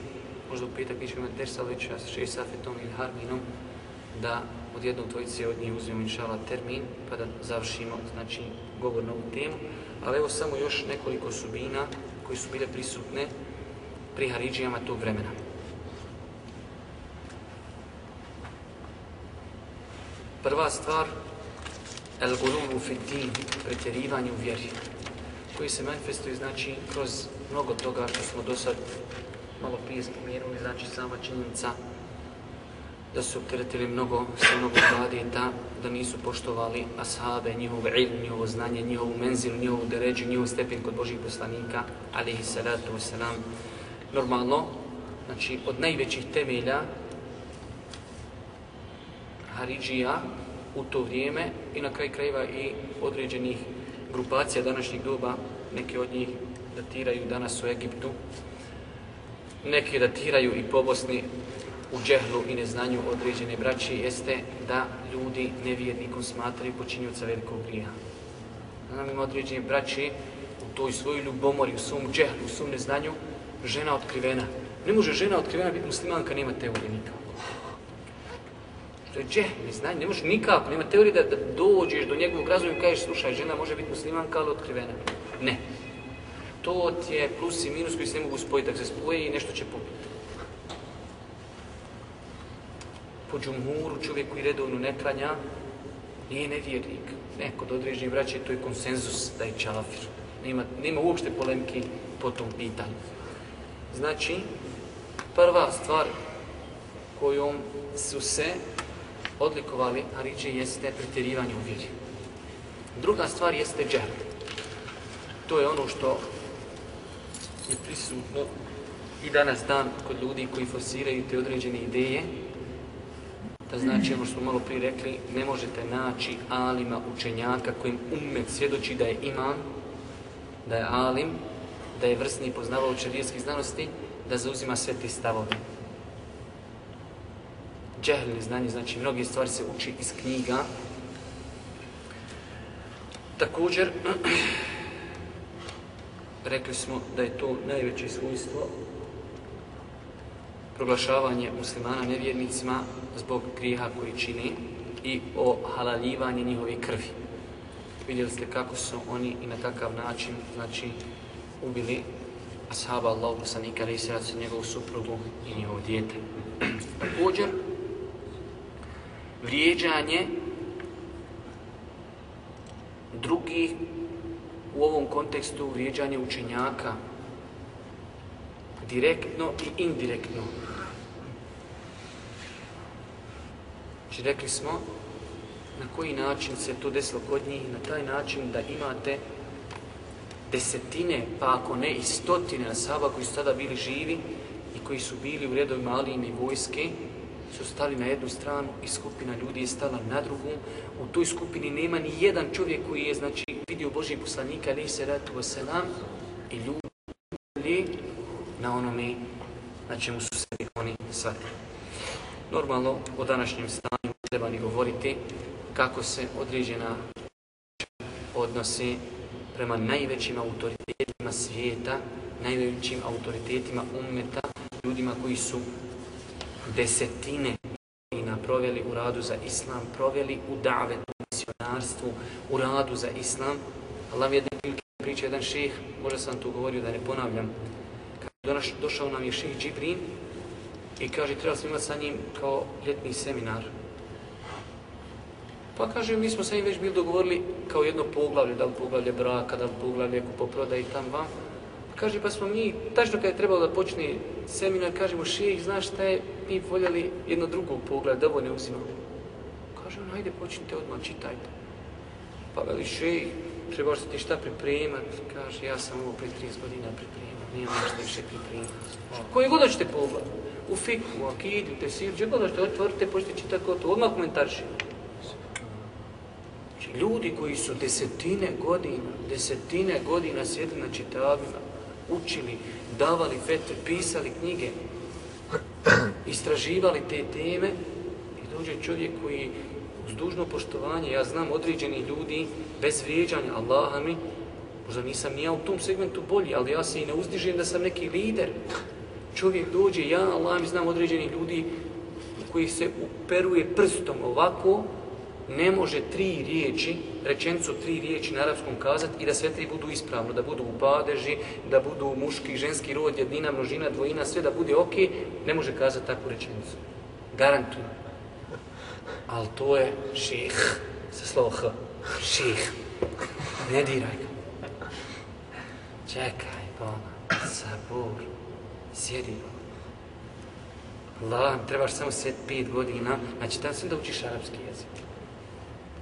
možda u petak nećemo imati tersa, ali već sa šest safetom ili harminom, da od jednog dvojice od njih uzmemo inšala termin, pa da završimo, znači, govor na ovu temu. Ali evo samo još nekoliko subina koji su bile prisutne pri Haridžijama tog vremena. Prva stvar, el gulubu fitin, pretjerivanje u vjeri, koji se manifestuje znači kroz mnogo toga što smo do sad malo prije spomenuli, znači sama činjenica da su opteretili mnogo, sa mnogo ibadeta, da nisu poštovali ashabe, njihov ilm, njihovo znanje, njihovu menzil, njihovu deređu, njihov stepen kod Božih poslanika, alihi salatu wasalam. Normalno, znači od najvećih temelja Haridžija u to vrijeme i na kraj krajeva i određenih grupacija današnjih doba, neke od njih datiraju danas u Egiptu, neke datiraju i po Bosni u džehlu i neznanju određene braći, jeste da ljudi nevjernikom smatraju počinjuca velikog grija. Nam ima određene braći u toj svojoj ljubomori, u svom džehlu, u svom neznanju, žena otkrivena. Ne može žena otkrivena biti muslimanka, nema teorije nikako. To je džehl, neznanje, ne može nikako, nema teorije da, da dođeš do njegovog razvoja i kažeš, slušaj, žena može biti muslimanka, ali otkrivena. Ne. To ti je plus i minus koji se ne mogu spojiti, tako se spoje i nešto će pobiti. Po džumhuru čovjek koji redovno ne klanja, nije nevjernik. Ne, kod određenih vraća to je konsenzus da je čafir. Nema, nema uopšte polemki po tom pitanju. Znači, prva stvar kojom su se odlikovali Haridže jeste pretjerivanje u vjeri. Druga stvar jeste džer. To je ono što je prisutno i danas dan kod ljudi koji forsiraju te određene ideje, da znači ono što smo malo prije rekli, ne možete naći alima učenjaka kojim umet svjedoči da je imam, da je alim, da je vrsni poznavao čarijeskih znanosti, da zauzima sve te stavove. Džehli znanje, znači mnogi stvari se uči iz knjiga. Također, rekli smo da je to najveće svojstvo proglašavanje muslimana nevjernicima zbog griha koji čini i o halaljivanje njihove krvi. Vidjeli ste kako su oni i na takav način znači, ubili ashaba Allahu poslanika ali se njegovu suprugu i njegovu dijete. Također, vrijeđanje drugi u ovom kontekstu vrijeđanje učenjaka direktno i indirektno. Znači rekli smo na koji način se to desilo kod njih, na taj način da imate desetine, pa ako ne i stotine asaba koji su tada bili živi i koji su bili u redovima Alijine vojske, su stali na jednu stranu i skupina ljudi je stala na drugu. U toj skupini nema ni jedan čovjek koji je znači vidio Božji poslanika, ali se ratu vaselam, i ljudi na onome na čemu su se oni shvatili. Normalno, o današnjem stanju treba ni govoriti kako se određena odnosi prema najvećim autoritetima svijeta, najvećim autoritetima ummeta, ljudima koji su desetine godina proveli u radu za islam, proveli u davetu, misionarstvu, u radu za islam. Allah jedne prilike priča jedan šejh, možda sam tu govorio da ne ponavljam, kada došao nam je šejh Džibrin i kaže treba smo imati sa njim kao ljetni seminar. Pa kaže, mi smo sa njim već bili dogovorili kao jedno poglavlje, da li poglavlje braka, da li poglavlje kupoproda i tam vam. Kaže, pa smo mi, tačno kada je trebalo da počne seminar, kažemo, šejih, znaš šta je, mi voljeli jedno drugo pogled, da ovo ne uzimamo. Kaže, on, ajde, počnite odmah, čitajte. Pa veli, šejih, trebaš se ti šta pripremat? Kaže, ja sam ovo pre 30 godina pripremat, nijem ništa više pripremat. Koji god hoćete pogled, u fiku, u akidu, u tesiru, gdje god ono što otvorite, počnite čitati to, odmah komentarši. Znači, ljudi koji su desetine godina, desetine godina sjedili na čitavima, učili, davali fetve, pisali knjige, istraživali te teme i dođe čovjek koji uz dužno poštovanje, ja znam određeni ljudi bez vrijeđanja Allaha mi, možda nisam ja u tom segmentu bolji, ali ja se i ne uzdižem da sam neki lider. Čovjek dođe, ja Allah mi znam određeni ljudi koji se uperuje prstom ovako, ne može tri riječi, rečenicu tri riječi na arapskom kazati i da sve tri budu ispravno, da budu u padeži, da budu muški, ženski rod, jednina, množina, dvojina, sve da bude ok, ne može kazati takvu rečenicu. Garantujem. Ali to je ših sa slovo H. Ših, ne diraj ga. Čekaj, bona, sabor, sjedi. Allah, trebaš samo sjeti pet godina, znači tam sam da učiš arapski jezik.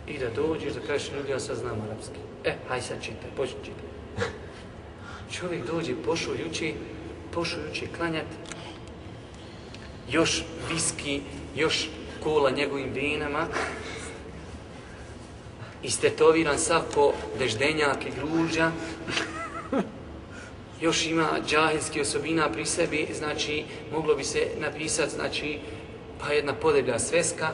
I da dođeš da kažeš ljudi, ja sad znam arapski. E, haj sad čitaj, počni čitaj. Čovjek dođe, pošao juči, pošao juči klanjat, još viski, još kola njegovim vinama, istetoviran sav po deždenjak i gruža, još ima džahilski osobina pri sebi, znači moglo bi se napisati, znači, pa jedna podeblja sveska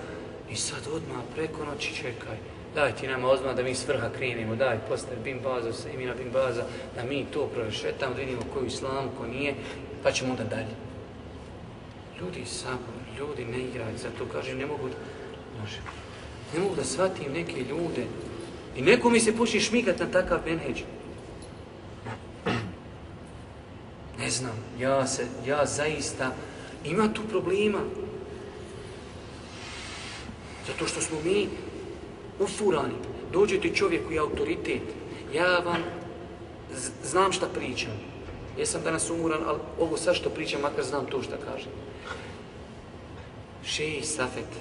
i sad odmah preko noći čekaj, daj ti nama odmah da mi s vrha krenemo, daj postav Bin baza, se Bin baza, da mi to prorešetamo, da vidimo koju islamu, ko nije, pa ćemo onda dalje. Ljudi sabor, ljudi ne igraju, zato kažem, ne mogu, može, ne mogu da shvatim neke ljude i neko mi se počne šmigat na takav benheđ. Ne znam, ja se, ja zaista, ima tu problema. Zato što smo mi ufurani. Dođe ti čovjek koji je autoritet. Ja vam znam šta pričam. Jesam danas umuran, ali ovo sad što pričam, makar znam to šta kažem. Šeji Safet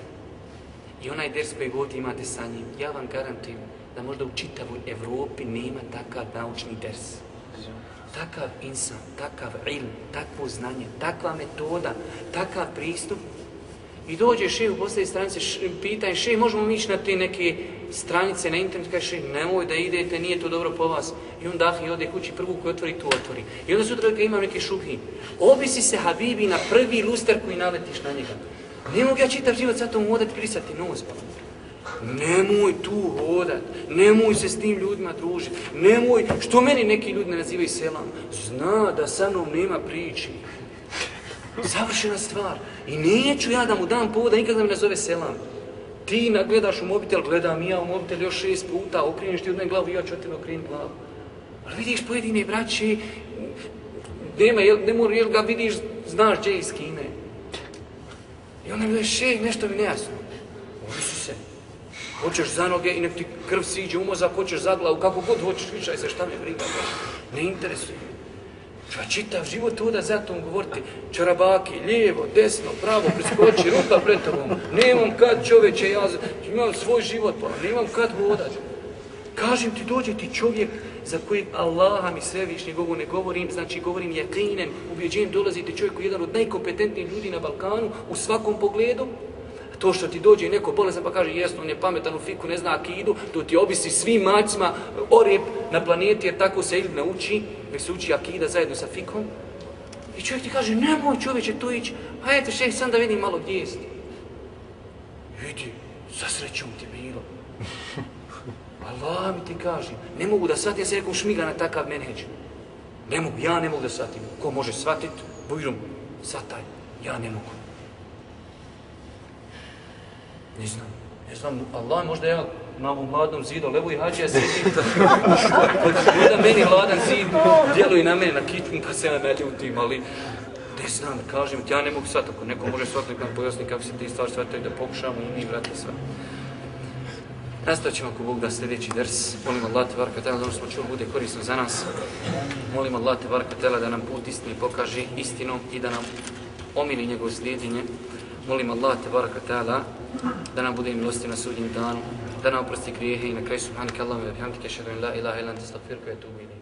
i onaj ders koji god imate sa njim, ja vam garantujem da možda u čitavoj Evropi nema takav naučni ders takav insan, takav ilm, takvo znanje, takva metoda, takav pristup. I dođe še u posljednje stranice, pitanje, še, možemo mi ići na te neke stranice na internet, kaže še, nemoj da idete, nije to dobro po vas. I on dah i ode kući, prvu koju otvori, tu otvori. I onda sutra kad imam neke šubhi. obisi se Habibi na prvi luster koji naletiš na njega. Ne mogu ja čitav život sa tom odati, prisati nos. Pa. Nemoj tu hodat, nemoj se s tim ljudima družiti, nemoj, što meni neki ljudi ne nazivaju selam, zna da sa mnom nema priči. Završena stvar. I neću ja da mu dam povoda, nikad da mi nazove selam. Ti gledaš u mobitel, gledam i ja u mobitel još šest puta, okreneš ti od glavu ja ću od tebe okrenuti glavu. Ali vidiš pojedine braće, nema, jel, ne mora, jel ga vidiš, znaš gdje iz Kine. I onda mi še, nešto mi nejasno. Hoćeš za noge i nek ti krv siđe u mozak, hoćeš za glavu, kako god hoćeš, vičaj se šta me briga, ne interesuje. Ča čitav život oda da za tom govoriti, čarabaki, lijevo, desno, pravo, preskoči, ruka pred tobom, nemam kad čoveče, ja imam svoj život, pa nemam kad vodat. Kažem ti, dođe ti čovjek za kojeg Allaha mi svevišnji govor ne govorim, znači govorim jakinen, ubjeđen, dolazi ti čovjek koji je jedan od najkompetentnijih ljudi na Balkanu u svakom pogledu, To što ti dođe neko bolestan pa kaže jesno, on je pametan u fiku, ne zna akidu, to ti obisi svim macima orep na planeti jer tako se ili nauči, nek se uči akida zajedno sa fikom. I čovjek ti kaže, nemoj čovječe tu ići, a eto še, sam da vidim malo gdje jesti. Vidi, sa srećom ti bilo. Allah mi ti kaže, ne mogu da shvatim se nekom šmiga na takav menheđ. Ne mogu, ja ne mogu da shvatim. Ko može shvatit, bujrom, shvataj, ja ne mogu. Ne znam. Ne znam, Allah možda ja na ovom hladnom zidu, levo i hađe, ja sedim. da meni hladan zid djeluje na mene, na kitmu, pa se ja ne ljutim, ali ne znam, kažem, ja ne mogu sad, ako neko može shvatiti, nam pojasni kako se ti stvari shvatiti, da pokušamo i mi vrati sve. Nastavit ćemo ako Bog da sljedeći ders. Molim Allah te varka tela da ono smo čuli bude korisno za nas. Molim Allah te varka tela da nam put istini pokaže istinom i da nam omili njegov slijedinje. Molim Allah te baraka ta'ala da nam bude milosti na sudnjem danu, da nam oprosti grijehe i na kraju subhanike Allahum i bihamdike šedun la ilaha ilan te stagfirku etubu ilim.